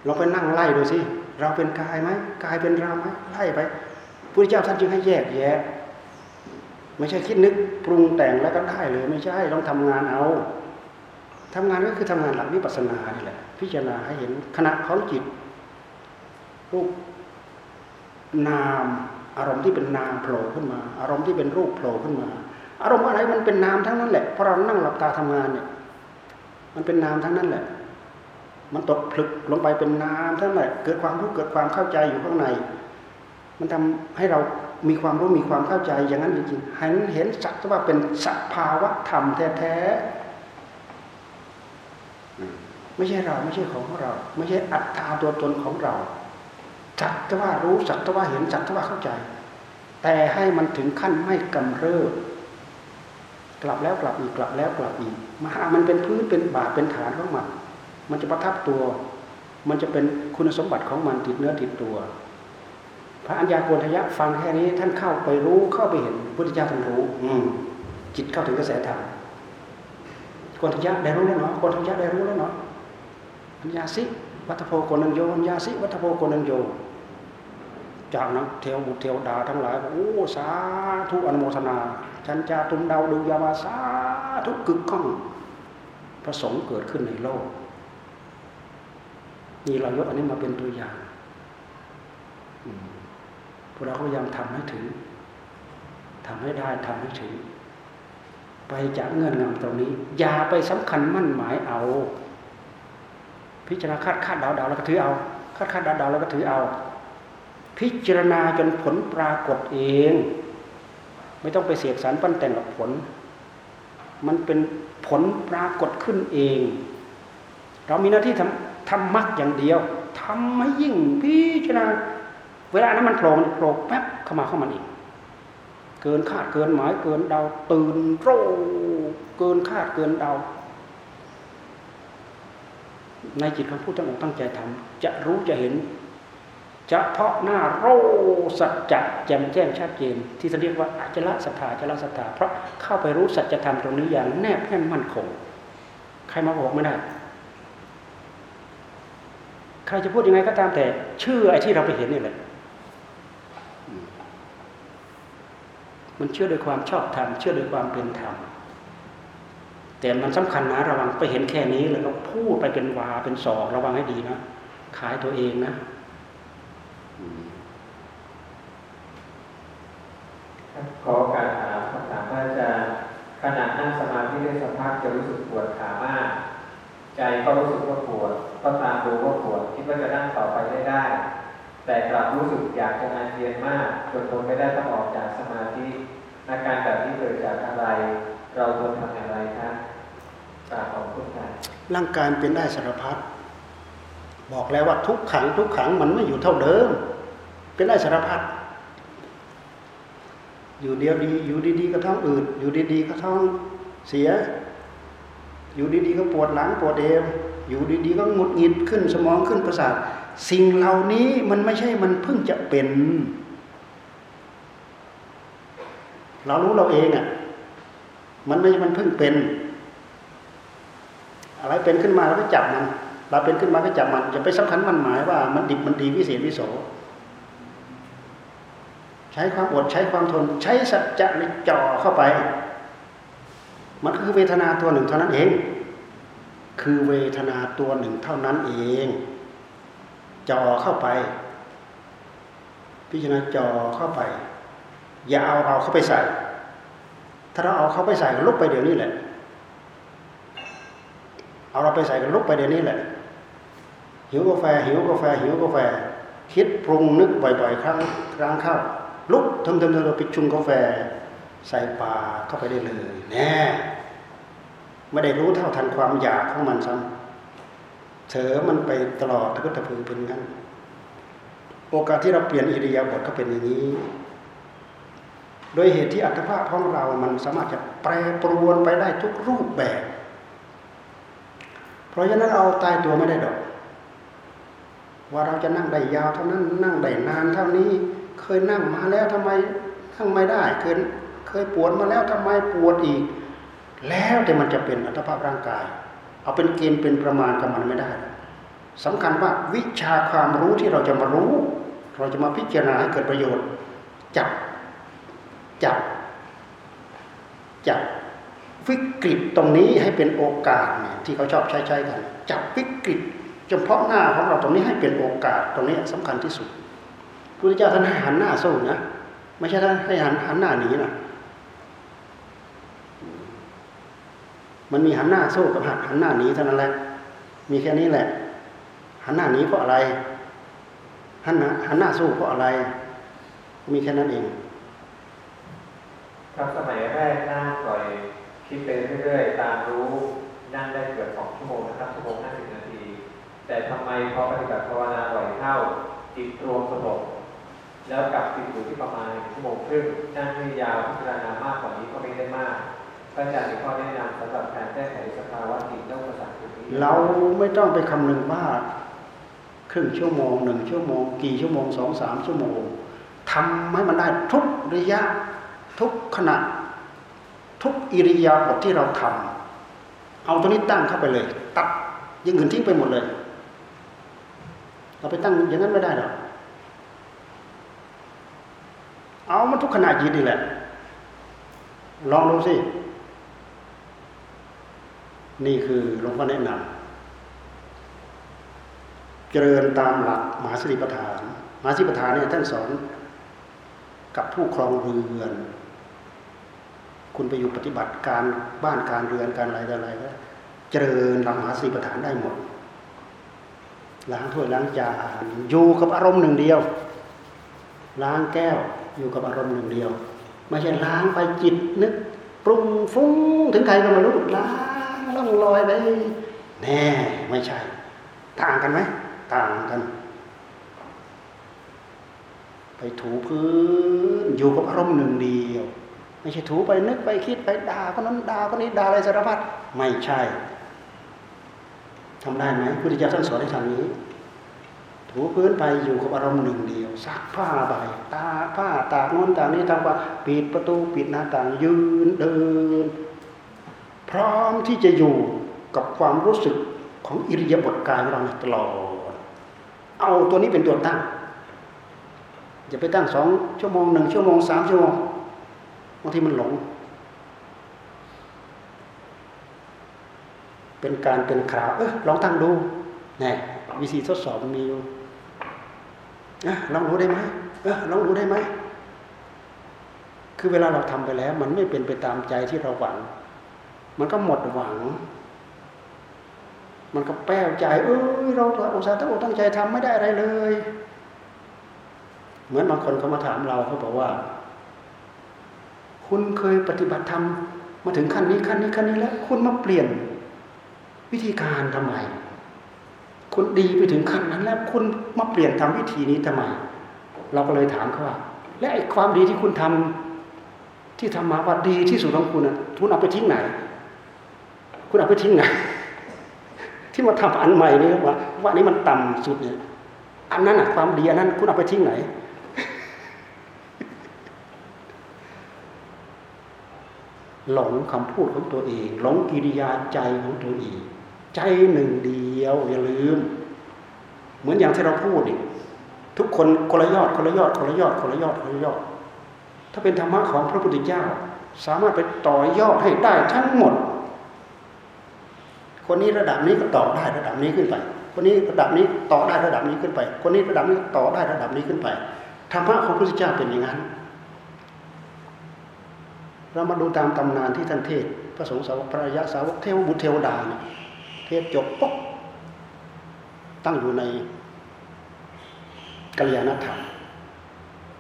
เราไปนั่งไล่ดูสิเราเป็นกายไหมกายเป็นเราไหมไล่ไปพระเจ้าท่านจึงให้แยกแยะ ไม่ใช่คิดนึกปรุงแต่งแล้วก็ได้เลยไม่ใช่ต้องทำงานเอาทำงานก็คือทำงานหลักวิปัสสนานี่แหละ พิจารณาให้เห็นขณะของจิตรูปนาม อารมณ์ที่เป็นนามโผล่ขึ้นมา อารมณ์ที่เป็นรูปโผล่ขึ้นมา อารมณ์อะไรมันเป็นนามทั้งนั้นแหละเพราะเรานั่งหลับตาทำงานเนี่ย มันเป็นนามทั้งนั้นแหละ มันตกผลึกลงไปเป็นนามทั้งนั้นแหละเกิดความรู้เกิดความเข้าใจอยู่ข้างใน มันทำให้เรามีความรู้มีความเข้าใจอย่างนั้นจริงๆเห็นเห็นสักว่าเป็นสภาวะธรรมแท้ๆไม่ใช่เราไม่ใช่ของเรา ไม่ใช่อัตตาตัวตนของเราสักแต่ว่ารู้สักแต่ว่าเห็นสักแต่ว่าเข้าใจ แต่ให้มันถึงขั้นไม่กำเริบ กลับแล้วกลับอีกกลับแล้วกลับอีกมามันเป็นพื้นเป็นบาทเป็นฐานของมัน มันจะประทับตัว มันจะเป็นคุณสมบัติของมันติดเนื้อติดตัว พระอัญญาโกณทยะฟังแค่นี้ท่านเข้าไปรู้เข้าไปเห็นพุทธเจ้าท่านรู้ อืจิตเข้าถึงกระแสธรรมโกณทยะได้รู้แล้วเนาะโกณทยะได้รู้แล้วเนาะอัญญาสิวัตโพโกนังโยอัญญาสิวัตโพโกนังโยจากนั้นเทวบุตรเทวดาทั้งหลายโอ้สาธุอนุโมทนา ฉันจะตุมดาวดูยามาสาธุกึกก้องพระสงฆ์เกิดขึ้นในโลกนี่เรายกอันนี้มาเป็นตัวอย่างพวกเราพยายามทำให้ถึงทำให้ได้ทำให้ถึง ไปจากเงื่อนงำตรงนี้ อย่าไปสำคัญมั่นหมายเอา พิจารณาคาดคาดดาวดาวแล้วก็ถือเอาคาดคาดดาวดาวแล้วก็ถือเอา พิจารณาจนผลปรากฏเอง ไม่ต้องไปเสียกสารปั้นแต่งกับผล มันเป็นผลปรากฏขึ้นเอง เรามีหน้าที่ทำทำมักอย่างเดียวทำให้ยิ่งพิจารณาเวลานั้นมันโผล่มันโผล่แป๊บเข้ามาเข้ามันอีกเกินคาดเกินหมายเกินเดาตื่นโรเกินคาดเกินเดา ในจิตของผู้ตั้งอกตั้งใจทำจะรู้จะเห็น จะเพาะหน้าโรสัจจะแจ่มแจ้งชัดเจน ที่เรียกว่าอจละศรัทธาจละศรัทธาเพราะเข้าไปรู้สัจธรรมตรงนี้อย่างแนบแน่นมั่นคง ใครมาบอกไม่ได้ ใครจะพูดยังไงก็ตามแต่ ชื่อไอ้ที่เราไปเห็นนี่แหละมันเชื่อโดยความชอบธรรมเชื่อโดยความเป็นธรรมแต่มันสำคัญนะระวังไปเห็นแค่นี้แล้วก็พูดไปเป็นวาเป็นสอกระวังให้ดีนะขายตัวเองนะ ขอการถามคำถามพระอาจารย์ขณะนั่งสมาธิได้สักพักจะรู้สึกปวดขามาก ใจก็รู้สึกว่าปวด ก็ตามดูว่าปวดคิดว่าจะนั่งต่อไปได้ได้ แต่กลับรู้สึกอยากจะอาเจียนมากจนทนไม่ได้ต้องออกจากสมาธิอาการแบบนี้เกิดจากอะไร เราควรทำอย่างไรครับกราบขอบคุณค่ะร่างกายเป็นได้สารพัดบอกแล้วว่าทุกขังทุกขังมันไม่อยู่เท่าเดิม เป็นได้สารพัด อยู่เดียวดี อยู่ดีๆก็ท้องอืดอยู่ดีๆก็ท้องเสีย อยู่ดีๆก็ปวดหลังปวดเอวอยู่ดีๆก็หงุดหงิดขึ้นสมองขึ้นประสาท สิ่งเหล่านี้มันไม่ใช่มันเพิ่งจะเป็น เรารู้เราเองอะ่ะ มันไม่มันเพิ่งเป็น อะไรเป็นขึ้นมาเราก็จับมันเราเป็นขึ้นมาก็จับมันจะไปสำคัญมันหมายว่ามันดิบมันดีวิเศษวิโส ช้ความอดใช้ความทน ใช้สัจจะในจ่อเข้าไป มันคือเวทนาตัวหนึ่งเท่านั้นเอง คือเวทนาตัวหนึ่งเท่านั้นเองจ่อเข้าไป พิจารณาจ่อเข้าไป อย่าเอาเราเข้าไปใส่ ถ้าเราเอาเข้าไปใส่ก็ลุกไปเดี๋ยวนี้แหละ เอาเราไปใส่ก็ลุกไปเดี๋ยวนี้แหละ หิวกาแฟหิวกาแฟหิวกาแฟคิดปรุงนึกบ่อยๆ ครั้งครั้งเข้า ลุกทำทำทำไปชุงกาแฟ ใส่ปาเข้าไปได้เลยแน่ไม่ได้รู้เท่าทันความอยากของมันซ้ำเถอมันไปตลอดทุกตะพือเป็นงั้น โอกาสที่เราเปลี่ยนอิริยาบถก็เป็นอย่างนี้ โดยเหตุที่อัตภาพของเรา มันสามารถจะแปรปรวนไปได้ทุกรูปแบบ เพราะฉะนั้นเอาตายตัวไม่ได้ดอก ว่าเราจะนั่งได้ยาวเท่านั้น นั่งได้นานเท่านี้ เคยนั่งมาแล้วทำไมนั่งไม่ได้ เคยเคยปวดมาแล้วทำไมปวดอีก แล้วแต่มันจะเป็นอัตภาพร่างกาย เอาเป็นเกณฑ์เป็นประมาณกับมันไม่ได้สำคัญว่าวิชาความรู้ที่เราจะมารู้ เราจะมาพิจารณาให้เกิดประโยชน์ จับจับจับวิกฤตตรงนี้ให้เป็นโอกาสเนี่ยที่เขาชอบใช้ใช้กัน จับวิกฤตเฉพาะหน้าของเราตรงนี้ให้เป็นโอกาสตรงนี้สำคัญที่สุด พุทธเจ้าท่านให้หันหน้าสู้นะ ไม่ใช่ท่านให้หันหันหน้าหนีนะมันมีหันหน้าสู้กับหันหน้าหนีเท่านั้นแหละ มีแค่นี้แหละ หันหน้าหนีเพราะอะไร หันหันหน้าสู้เพราะอะไร มีแค่นั้นเองครับสมัยแรกนั่งปล่อยคิดไปเรื่อยๆตามรู้นั่งได้เกือบสองชั่วโมงนะครับชั่วโมงห้าสิบนาที แต่ทำไมพอปฏิบัติภาวนาบ่อยเข้าจิตรวมสงบ แล้วกลับติดอยู่ที่ประมาณชั่วโมงครึ่งนั่งให้ยาวพิจารณามากกว่านี้ก็ไม่ได้มากพระอาจารย์มีข้อแนะนำสำหรับการแก้ไขสภาวะจิตและอุปสรรคตรงนี้เราไม่ต้องไปคำนึงว่าครึ่งชั่วโมงหนึ่งชั่วโมง กี่ชั่วโมงสองสามชั่วโมงทำให้มันได้ทุกระยะทุกขณะ ทุกอิริยาบถที่เราทำเอาตัวนี้ตั้งเข้าไปเลย ตัดยังอื่นทิ้งไปหมดเลย เราไปตั้งอย่างนั้นไม่ได้หรอก เอามันทุกขณะจิตนี่แหละ ลองดูสิ นี่คือหลวงพ่อแนะนำเจริญตามหลักมหาสติปัฏฐาน มหาสติปัฏฐานเนี่ยท่านสอนกับผู้ครองเรือน คุณไปอยู่ปฏิบัติการบ้านการเรือนการอะไรอะไรก็เจริญหลักมหาสติปัฏฐานได้หมดล้างถ้วยล้างจานอยู่กับอารมณ์หนึ่งเดียว ล้างแก้ว อยู่กับอารมณ์หนึ่งเดียว ไม่ใช่ล้างไปจิตนึกปรุงฟุ้งถึงใครก็ไม่รู้ล้างล่องลอยไปแน่ไม่ใช่ ต่างกันไหมต่างกัน ไปถูพื้นอยู่กับอารมณ์หนึ่งเดียว ไม่ใช่ถูไปนึกไปคิดไปด่าคนนั้นด่าคนนี้ด่าอะไรสารพัดไม่ใช่ทำได้ไหมพุทธเจ้าท่านสอนให้ทำนี้ ถูพื้นไปอยู่กับอารมณ์หนึ่งเดียวซักผ้าใบตาผ้าตากโน้นตากนี้ทำว่าปิดประตูปิดหน้าต่างยืนเดิน พร้อมที่จะอยู่กับความรู้สึกของอิริยาบถกายของเราตลอดเอาตัวนี้เป็นตัวตั้งอย่าไปตั้งสองชั่วโมงหนึ่งชั่วโมงสามชั่วโมงบางทีมันหลง เป็นการเป็นข่าวเออลองตั้งดูนี่วิธีทดสอบมีอยู่ ลองรู้ได้ไหมเออลองรู้ได้ไหมคือเวลาเราทำไปแล้ว มันไม่เป็นไปตามใจที่เราหวัง มันก็หมดหวัง มันก็แป้วใจ เอ้ยเราอุตส่าห์ตั้งอกตั้งใจทำไม่ได้อะไรเลย เหมือนบางคนเขามาถามเราเขาบอกว่า คุณเคยปฏิบัติธรรมมาถึงขั้นนี้ขั้นนี้ขั้นนี้แล้ว คุณมาเปลี่ยน วิธีการทำไม คุณดีไปถึงขั้นนั้น แล้วคุณมาเปลี่ยนทำวิธีนี้ทำไม เราก็เลยถามเขาว่า และไอ้ความดีที่คุณทำที่ทำมาว่าดีที่สุดของคุณนะคุณเอาไปทิ้งไหน คุณเอาไปทิ้งไหน ที่มาทำอันใหม่นี่ว่า ว่านี้มันต่ำสุดเนี่ย อันนั้นอะความดีอันนั้น คุณเอาไปทิ้งไหน หลงคำพูดของตัวเอง หลงกิริยาใจของตัวเอง ใจหนึ่งเดียวอย่าลืม เหมือนอย่างที่เราพูดนี่ทุกคนคนละยอดคนละยอดคนละยอดคนละยอดคนละยอด ถ้าเป็นธรรมะของพระพุทธเจ้า สามารถไปต่อยอดให้ได้ทั้งหมด คนนี้ระดับนี้ก็ต่อได้ระดับนี้ขึ้นไป คนนี้ระดับนี้ต่อได้ระดับนี้ขึ้นไป คนนี้ระดับนี้ต่อได้ระดับนี้ขึ้นไปธรรมะของพระพุทธเจ้าเป็นอย่างนั้นเรามาดูตามตำนานที่ท่านเทศพระสงฆ์สาวกพระยะสาวกเทวบุตรเทวดาเนี่ย เทศจบปุ๊บตั้งอยู่ในกัลยาณธรรม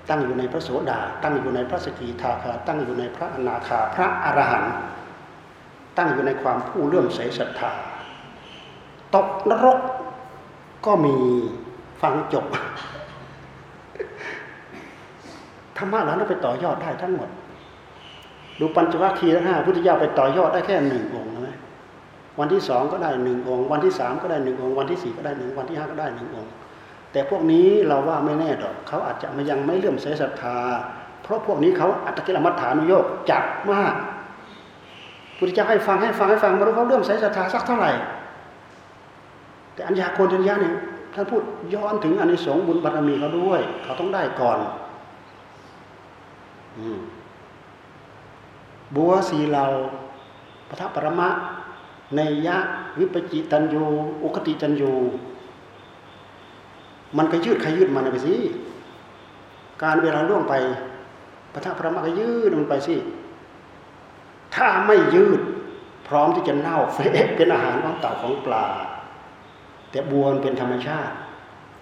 ตั้งอยู่ในพระโสดา ตั้งอยู่ในพระสกิทาคา ตั้งอยู่ในพระอนาคา พระอรหันต์ ตั้งอยู่ในความผู้เลื่อมใสศรัทธา ตกนรกก็มีฟังจบ ธรรมะเหล่านั้นไปต่อยอดได้ทั้งหมด ดูปัญจวัคคีย์ทั้งห้าพุทธเจ้าไปต่อยอดได้แค่หนึ่งองค์ วันที่สองก็ได้หนึ่งองค์ วันที่สามก็ได้หนึ่งองค์ วันที่สี่ก็ได้หนึ่งวันที่ห้าก็ได้หนึ่งองค์ แต่พวกนี้เราว่าไม่แน่ดอกเขาอาจจะยังไม่เลื่อมใสศรัทธา เพราะพวกนี้เขาอัตกิลมัฏฐานุโยกจัดมากพุทธเจ้าให้ฟังให้ฟังให้ฟังมารู้เขาเลื่อมใสศรัทธาสักเท่าไหร่ แต่อัญญาโกณัญญาเนี่ยท่านพูดย้อนถึงอนิสงส์บุญบารมีเขาด้วย เขาต้องได้ก่อนอืมบัวสีเหลาปทัปรมะ ในยะวิปจิตันยูอุคติจันยูมันก็ยืดขยืดมันไปสิ การเวลาล่วงไปปทัปรมะก็ยืดมันไปสิ ถ้าไม่ยืด พร้อมที่จะเน่าเฟะเป็นอาหารของเต่าของปลา แต่บัวเป็นธรรมชาติ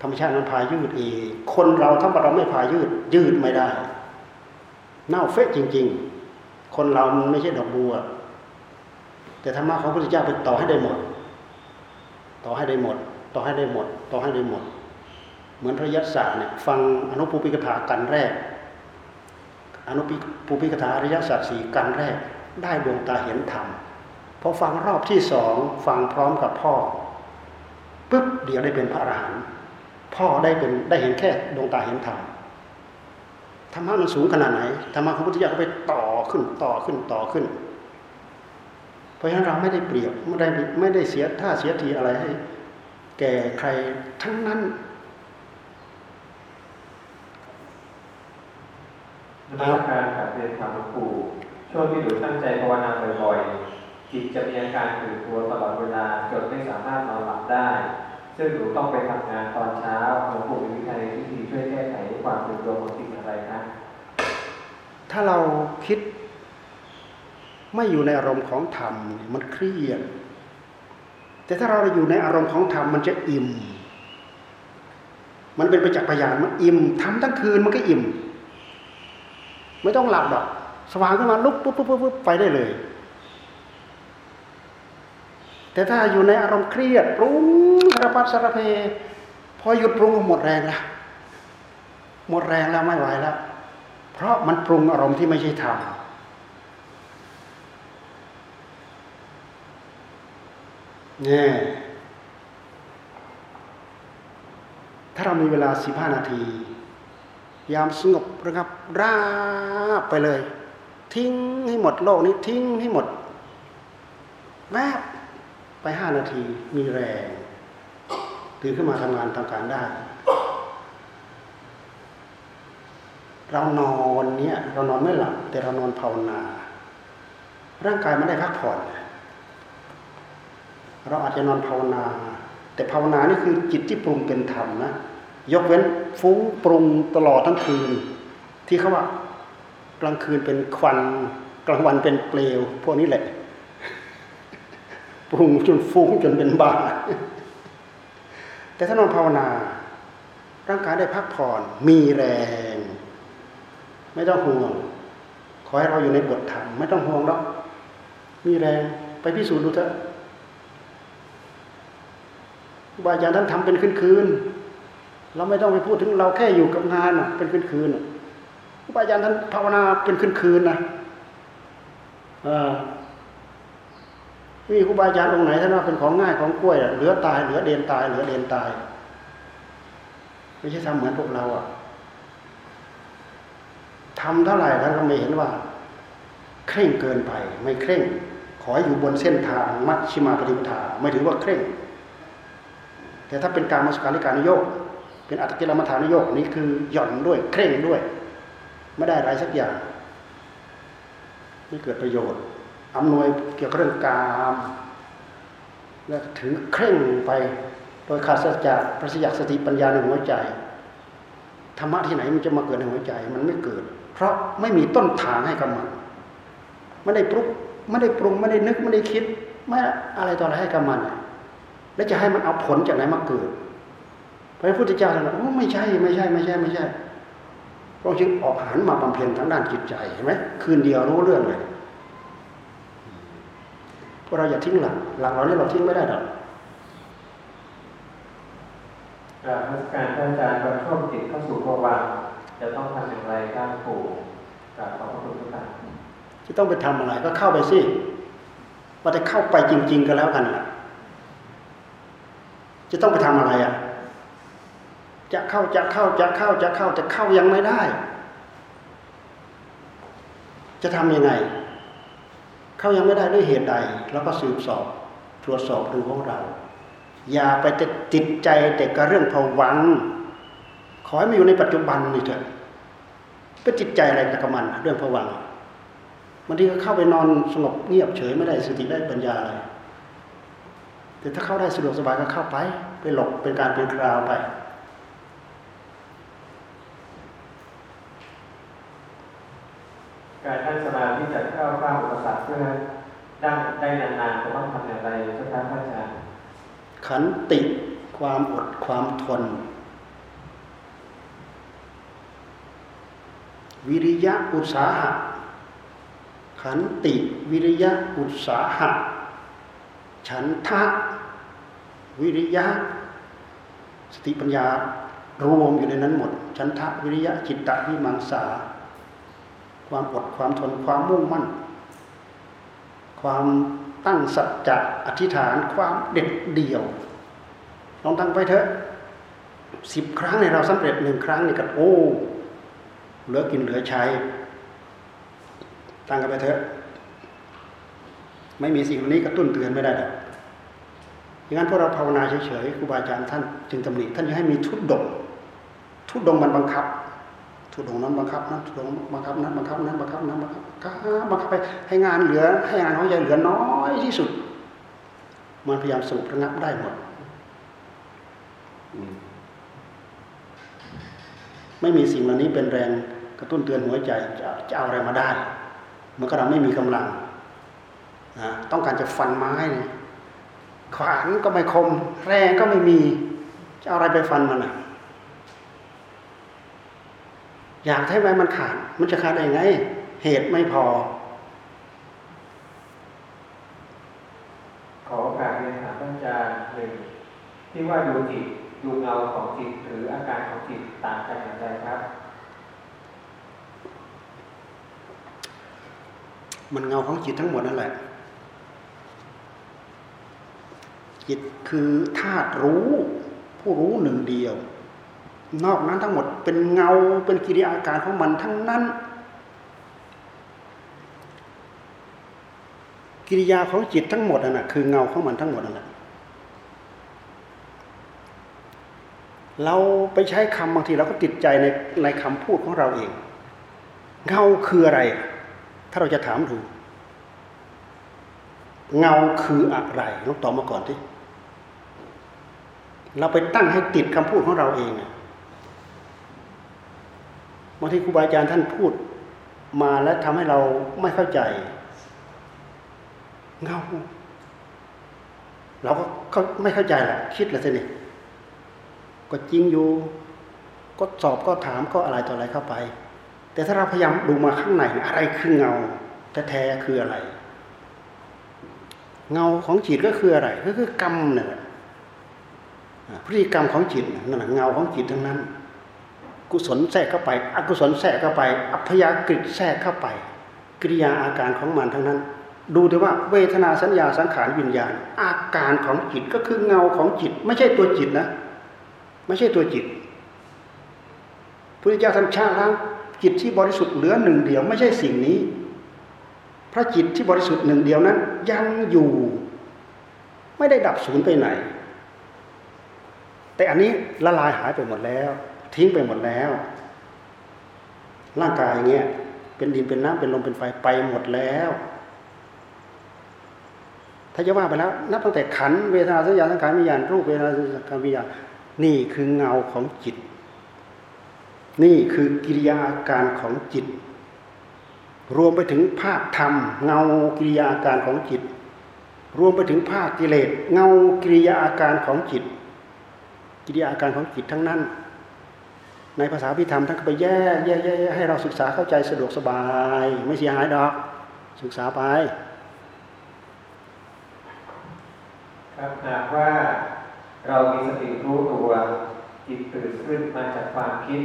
ธรรมชาติมันพายืดเองคนเราถ้าเราไม่พายืด ยืดไม่ได้ เน่าเฟะจริง ๆ คนเรามันไม่ใช่ดอกบัว แต่ธรรมะของพระพุทธเจ้าเป็นต่อให้ได้หมด ต่อให้ได้หมด ต่อให้ได้หมด ต่อให้ได้หมด เหมือนพระยัศร์เนี่ยฟังอนุปูปิกถากันแรก อนุปูปิกถาอริยสัจสี่กันแรก ได้ดวงตาเห็นธรรมพอฟังรอบที่สองฟังพร้อมกับพ่อปุ๊บเดี๋ยวได้เป็นพระอรหันต์พ่อได้เป็นได้เห็นแค่ดวงตาเห็นธรรมธรรมะมันสูงขนาดไหนธรรมะของพระพุทธเจ้าก็ไปต่อขึ้นต่อขึ้นต่อขึ้น ราะฉะนั้นเราไม่ได้เปรียบไม่ได้ไม่ได้เสียท่าเสียทีอะไรให้ แก่ใครทั้งนั้นนมัสการกราบเรียนถามหลวงปู่ช่วงที่หนูตั้งใจภาวนาบ่อยๆจิตจะมีอาการตื่นตัวตลอดเวลาจนไม่สามารถนอนหลับได้ ซึ่งหนูต้องไปทำงานตอนเช้าหลวงปู่มีวิธีวิธีช่วยแก้ไขความตื่นตัวของจิตอะไรคะถ้าเราคิด ไม่อยู่ในอารมณ์ของธรรมมันเครียด แต่ถ้าเราอยู่ในอารมณ์ของธรรมมันจะอิ่ม มันเป็นไปจากพยานมันอิ่มทำทั้งคืนมันก็อิ่ม ไม่ต้องหลับหรอก สว่างขึ้นมาลุกปุ๊บปุ๊บปุ๊บปุ๊บไปได้เลย แต่ถ้าอยู่ในอารมณ์เครียดปรุงสารพัดสารเพ พอหยุดปรุงก็หมดแรงแล้วหมดแรงแล้วไม่ไหวแล้ว เพราะมันปรุงอารมณ์ที่ไม่ใช่ธรรม เนี่ยถ้าเรามีเวลาสิบห้านาที ยามสงบระงับราบไปเลย ทิ้งให้หมดโลกนี้ทิ้งให้หมดแวบไปห้านาทีมีแรงตื่นขึ้นมาทำงานทำการได้ เรานอนเนี่ยเรานอนไม่หลับแต่เรานอนภาวนา ร่างกายมันได้พักผ่อนเเราอาจจะนอนภาวนา แต่ภาวนานี่คือจิตที่ปรุงเป็นธรรมนะยกเว้นฟุ้งปรุงตลอดทั้งคืน ที่เขาว่ากลางคืนเป็นควันกลางวันเป็นเปลว พวกนี้แหละ ปรุงจนฟุ้งจนเป็นบ้า แต่ถ้านอนภาวนา ร่างกายได้พักผ่อนมีแรง ไม่ต้องห่วง ขอให้เราอยู่ในบทธรรมไม่ต้องห่วงหรอกมีแรงไปพิสูจน์ดูเถอะ ครูบาอาจารย์ท่านทำเป็นคืนๆเราไม่ต้องไปพูดถึงเราแค่อยู่กับงานเป็นคืนๆครูบาอาจารย์ท่านภาวนาเป็นคืนๆนนะมีครูบาอาจารย์องค์ไหนท่านว่าเป็นของง่ายของกล้วยเหลือตายเหลือเดนตายเหลือเดนตายไม่ใช่ทำเหมือนพวกเราอะทำเท่าไหร่ท่านก็ไม่เห็นว่า เคร่งเกินไป ไม่เคร่ง ขอให้อยู่บนเส้นทางมัชชิมาปฏิปทาไม่ถือว่าเคร่ง แต่ถ้าเป็นการมาสการิการนโยกเป็นอัตติลมัฐานโยกนี่คือหย่อนด้วยเคร่งด้วย ไม่ได้อะไรสักอย่างไม่เกิดประโยชน์อำนวยเกี่ยวกับเรื่องกามแล้วถือเคร่งไปโดยขาดสัจจะประสิทธิสติปัญญาในหัวใจธรรมะที่ไหนมันจะมาเกิดในหัวใจมันไม่เกิด เพราะไม่มีต้นทางให้กับมันไม่ได้ปรุงไม่ได้ปรุงไม่ได้นึกไม่ได้คิด ไม่อะไรต่ออะไรให้กับมัน แล้วจะให้มันเอาผลจากไหนมาเกิด พระพุทธเจ้าท่านบอกไม่ใช่ไม่ใช่ไม่ใช่ไม่ใช่พระจึงออกหันมาบำเพ็ญทางด้านจิตใจเห็นไหมคืนเดียวรู้เรื่องเลยพวกเราอย่าทิ้งหลักหลักเราเนี่ยเราทิ้งไม่ได้หรอกกราบนมัสการท่านอาจารย์บางช่วงจิตเข้าสู่ภวังค์จะต้องทำอย่างไรก้างปู่กราบขอบพระคุณทุกท่านจะต้องไปทำอะไรก็เข้าไปสิว่าจะเข้าไปจริง ๆ ก็แล้วกันล่ะ จะต้องไปทำอะไรอะ จะเข้าจะเข้าจะเข้าจะเข้าแต่เข้ายังไม่ได้ จะทำยังไง เข้ายังไม่ได้ด้วยเหตุใดแล้วก็สืบสอบตรวจสอบดูของเรา อย่าไปติดใจแต่กับเรื่องภวัง ขอให้มันอยู่ในปัจจุบันนี่เถอะไปจิตใจอะไรกับมัน เรื่องภวังบางทีก็เข้าไปนอนสงบเงียบเฉยไม่ได้สติได้ปัญญาอะไร แต่ถ้าเข้าได้สะดวกสบายก็เข้าไป ไปหลบเป็นการเป็นคราวไป การนั่งสมาธิจะเข้าข้ามอุปสรรคเพื่อได้ได้นานๆจะต้องทำอย่างไรเจ้าค่ะพระอาจารย์ขันติความอดความทน วิริยะอุตสาหะ ขันติวิริยะอุตสาหะ ฉันทะ วิริยะ สติปัญญารวมอยู่ในนั้นหมด ฉันทะวิริยะจิตตะวิมังสา ความอดความทนความมุ่งมั่น ความตั้งสัจจะอธิษฐานความเด็ดเดี่ยวลองตั้งไปเถอะสิบครั้งในเราสำเร็จหนึ่งครั้งนี่ก็โอ้เหลือกินเหลือใช้ ตั้งกันไปเถอะ ไม่มีสิ่งนี้กระตุ้นเตือนไม่ได้หรอก อย่างนั้นพวกเราภาวนาเฉยๆครูบาอาจารย์ท่านจึงตำหนิท่านจะให้มีทุดดงทุดดงมันบังคับ ทุดดงนั้นบังคับนั้นทุดงบังคับนั้นบังคับนั้นบังคับนั้นบังคับบังคับไปให้งานเหลือ ให้งานของใหญ่เหลือน้อยที่สุด มันพยายามสรุประงับได้หมดไม่มีสิ่งเหล่านี้เป็นแรงกระตุ้นเตือนหัวใจจะจะเอาอะไรมาได้เมื่อเราไม่มีกำลังนะต้องการจะฟันไม้เนี่ย ขวานก็ไม่คม แรงก็ไม่มีจะเอาอะไรไปฟันมันอะ อยากให้ไม้มันขาด มันจะขาดได้ไง เหตุไม่พอ ขอโอกาสเรียนถามพระอาจารย์หนึ่งที่ว่าดูจิตดูเงาของจิตหรืออาการของจิตต่างกันอย่างไรครับ มันเงาของจิตทั้งหมดนั่นแหละ จิตคือธาตุรู้ ผู้รู้หนึ่งเดียว นอกนั้นทั้งหมดเป็นเงาเป็นกิริยาการของมันทั้งนั้น กิริยาของจิตทั้งหมดนั่นแหะคือเงาของมันทั้งหมดนั่นแหละเราไปใช้คำบางทีเราก็ติดใจในในคำพูดของเราเอง เงาคืออะไร ถ้าเราจะถามดู เงาคืออะไรลองตอบมาก่อนที่ เราไปตั้งให้ติดคำพูดของเราเองบางทีครูบาอาจารย์ท่านพูดมาแล้วทำให้เราไม่เข้าใจ เงาเราก็ไม่เข้าใจแหละคิดแล้วสินี่ก็จริงอยู่ก็สอบก็ถามก็อะไรต่ออะไรเข้าไป แต่ถ้าเราพยายามดูมาข้างในอะไรคือเงาแท้ๆคืออะไร เงาของจิตก็คืออะไรก็คือกรรมเนี่ย พฤติกรรมของจิตนั่นเงาของจิตทั้งนั้น กุศลแทรกเข้าไป อกุศลแทรกเข้าไป อัพยากฤิแทรกเข้าไป กิริยาอาการของมันทั้งนั้น ดูแต่ว่าเวทนาสัญญาสังขารวิญญาณ อาการของจิตก็คือเงาของจิต ไม่ใช่ตัวจิตนะ ไม่ใช่ตัวจิตพระเจ้าท่านชาล้างจิตที่บริสุทธิ์เหลือหนึ่งเดียวไม่ใช่สิ่งนี้พระจิตที่บริสุทธิ์หนึ่งเดียวนั้น ยังอยู่ ไม่ได้ดับสูญไปไหน แต่อันนี้ละลายหายไปหมดแล้ว ทิ้งไปหมดแล้ว ร่างกายอย่างเงี้ยเป็นดินเป็นน้ำเป็นลมเป็นไฟไปหมดแล้ว ถ้าจะว่าไปแล้ว นับตั้งแต่ขันเวทนาสัญญาสังขารวิญญาณรูปเวทนาสัญขารวิญญาณนี่คือเงาของจิต นี่คือกิริยาการของจิต รวมไปถึงภาคธรรม เงากิริยาการของจิต รวมไปถึงภาคกิเลสเงากิริยาการของจิต กิริยาการของจิตทั้งนั้น ในภาษาพิธรรมท่านก็ไปแยกแยกแยกให้เราศึกษาเข้าใจสะดวกสบาย ไม่เสียหายดอก ศึกษาไปครับหากว่าเรามีสติรู้ตัวจิตตื่นขึ้นมาจากความคิด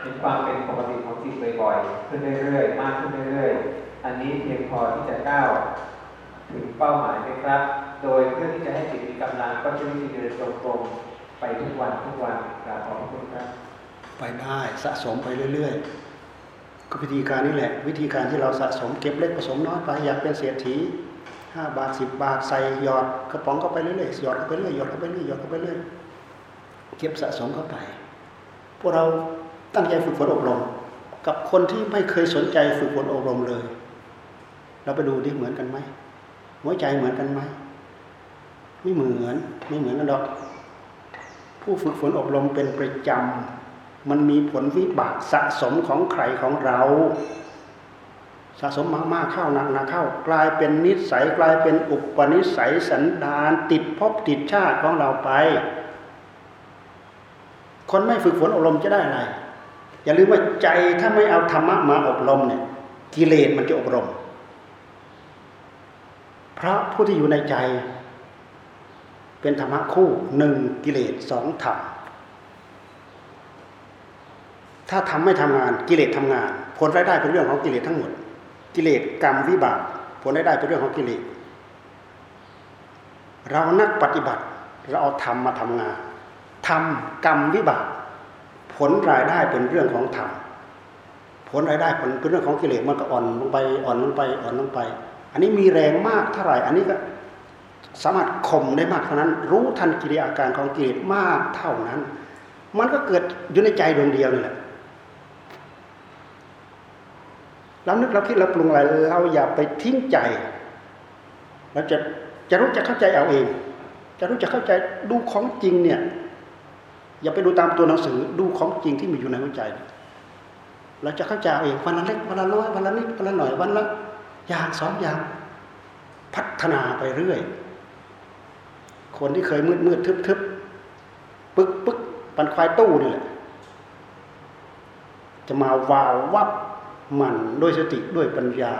เป็นความเป็นปกติของจิตบ่อยๆขึ้นเรื่อยๆมากขึ้นเรื่อยๆ อันนี้เพียงพอที่จะก้าวถึงเป้าหมายไหมครับ โดยเพื่อที่จะให้จิตมีกำลังก็จะวิธีเดินจงกรม ไปทุกวันทุกวันกราบขอบคุณครับ ไปได้สะสมไปเรื่อยๆ ก็วิธีการนี้แหละ วิธีการที่เราสะสมเก็บเล็กผสมน้อยไปอยากเป็นเศรษฐีห้าบาทสิบบาทใส่หยอดกระป๋องก็ไปเรื่อยๆหยอดเข้าไปเรื่อยหยอดเข้าไปเรื่อยหยอดเข้าไปเรื่อยเก็บสะสมเข้าไป พวกเราตั้งใจฝึกฝนอบรม กับคนที่ไม่เคยสนใจฝึกฝนอบรมเลย เราไปดูที่เหมือนกันไหมหัวใจเหมือนกันไหมไม่เหมือนไม่เหมือนกันดอก ผู้ฝึกฝนอบรมเป็นประจำ มันมีผลวิบากสะสมของใครของเรา สะสมมากๆเข้าหนักๆเข้ากลายเป็นนิสัยกลายเป็นอุปนิสัยสันดานติดภพติดชาติของเราไป คนไม่ฝึกฝนอบรมจะได้อะไร อย่าลืมว่าใจถ้าไม่เอาธรรมะมาอบรมเนี่ยกิเลสมันจะอบรมเพราะผู้ที่อยู่ในใจ เป็นธรรมะคู่หนึ่งกิเลสสองธรรมถ้าทำไม่ทำงานกิเลสทำงาน ผลรายได้เป็นเรื่องของกิเลสทั้งหมด กิเลสกรรมวิบากผลรายได้เป็นเรื่องของกิเลสเรานักปฏิบัติเราเอาธรรมมาทำงานทำกรรมวิบากผลรายได้เป็นเรื่องของธรรมผลรายได้ผลเป็นเรื่องของกิเลสมันก็อ่อนลงไปอ่อนลงไปอ่อนลงไป อันนี้มีแรงมากเท่าไหร่อันนี้ก็ สามารถข่มได้มากเท่านั้น รู้ทันกิริยาการของกิเลสมากเท่านั้น มันก็เกิดอยู่ในใจดวงเดียวนี่แหละเรานึกเราคิดเราปรุงอะไรเราอย่าไปทิ้งใจ เราจะจะรู้จะเข้าใจเอาเอง จะรู้จะเข้าใจดูของจริงเนี่ย อย่าไปดูตามตัวหนังสือดูของจริงที่มีอยู่ในหัวใจ เราจะเข้าใจเอาเองวันละเล็กวันละน้อยวันละนิดวันละหน่อยวันละอย่างสองอย่างพัฒนาไปเรื่อย คนที่เคยมืดมืดทึบทึบปึ๊กปึ๊กปันควายตู้นี่แหละ จะมาวาววับมันด้วยสติด้วยปัญญา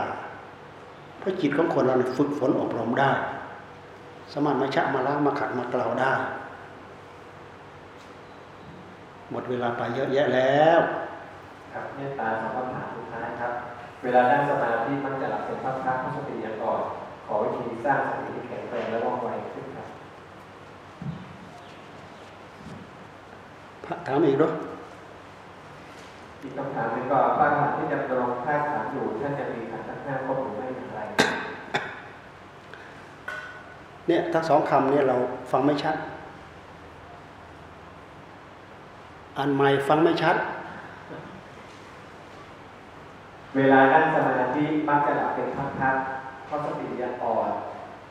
เพราะจิตของคนเราฝึกฝนอบรมได้ สามารถมาชะมาล้างมาขัดมาเกลาได้ หมดเวลาไปเยอะแยะแล้ว ครับเมตตาสองคำถามสุดท้ายครับ เวลานั่งสมาธิมันจะหลับเป็นพักๆทั้งสติอย่างก่อนขอวิธีสร้างสติที่แข็งแรงและว่องไวขึ้นครับ ถามอีกด้วยอีกคำถามหนึงก็ป้าถามที่ดำรงท่าขันอยู่ท่านจะมีขันธ์ทั้งห้าครบหรือไม่อย่างไรเนี่ยทั้งสองคำเนี่ยเราฟังไม่ชัด อันใหม่ฟังไม่ชัด เวลานั่งสมาธิมักจะหลับเป็นพักๆเพราะสติยังอ่อน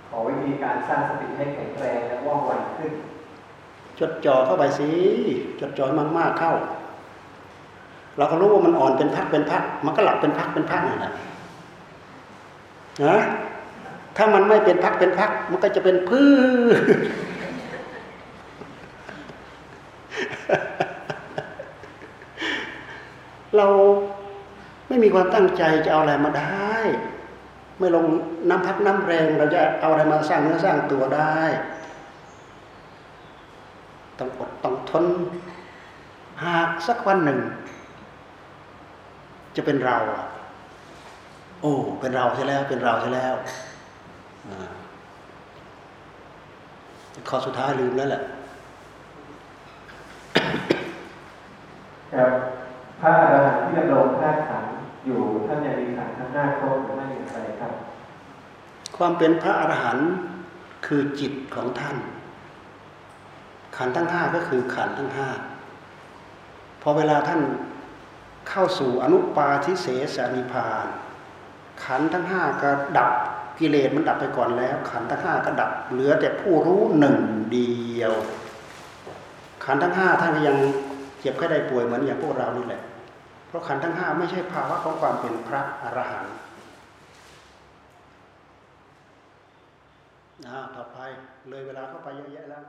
ขอวิธีการสร้างสติให้แข็งแรงและว่องไวขึ้น จดจ่อเข้าไปสิจดจ่อให้มากๆเข้า เราก็รู้ว่ามันอ่อนเป็นพักเป็นพัก มันก็หลับเป็นพักเป็นพักนั่นแหละนะถ้ามันไม่เป็นพักเป็นพัก มันก็จะเป็นพื้เราไม่มีความตั้งใจจะเอาอะไรมาได้ ไม่ลงน้ำพักน้ำแรง เราจะเอาอะไรมาสร้างเนื้อสร้างตัวได้ ต้องอดต้องทน หากสักวันหนึ่ง จะเป็นเราอะโอ้เป็นเราใช่แล้วเป็นเราใช่แล้วอ่าข้อสุดท้ายลืมแล้วแหละครับพระอรหันต์ที่ดำรงธาตุขันธ์อยู่ท่านยังมีขันธ์ทั้งห้าครบหรือไม่อย่างไรครับ ความเป็นพระอรหันต์คือจิตของท่าน ขันทั้งห้าก็คือขันทั้งห้าพอเวลาท่านเข้าสู่อนุปาทิเสสนิพาน ขันทั้งห้าก็ดับกิเลสมันดับไปก่อนแล้ว ขันทั้งห้าก็ดับเหลือแต่ผู้รู้หนึ่งเดียว ขันทั้งห้าท่านก็ยังเจ็บแค่ได้ป่วยเหมือนอย่างพวกเรานี่แหละ เพราะขันทั้งห้าไม่ใช่ภาวะของความเป็นพระอรหันต์อ่าต่อไปเลยเวลาเข้าไปเยอะแยะแล้ว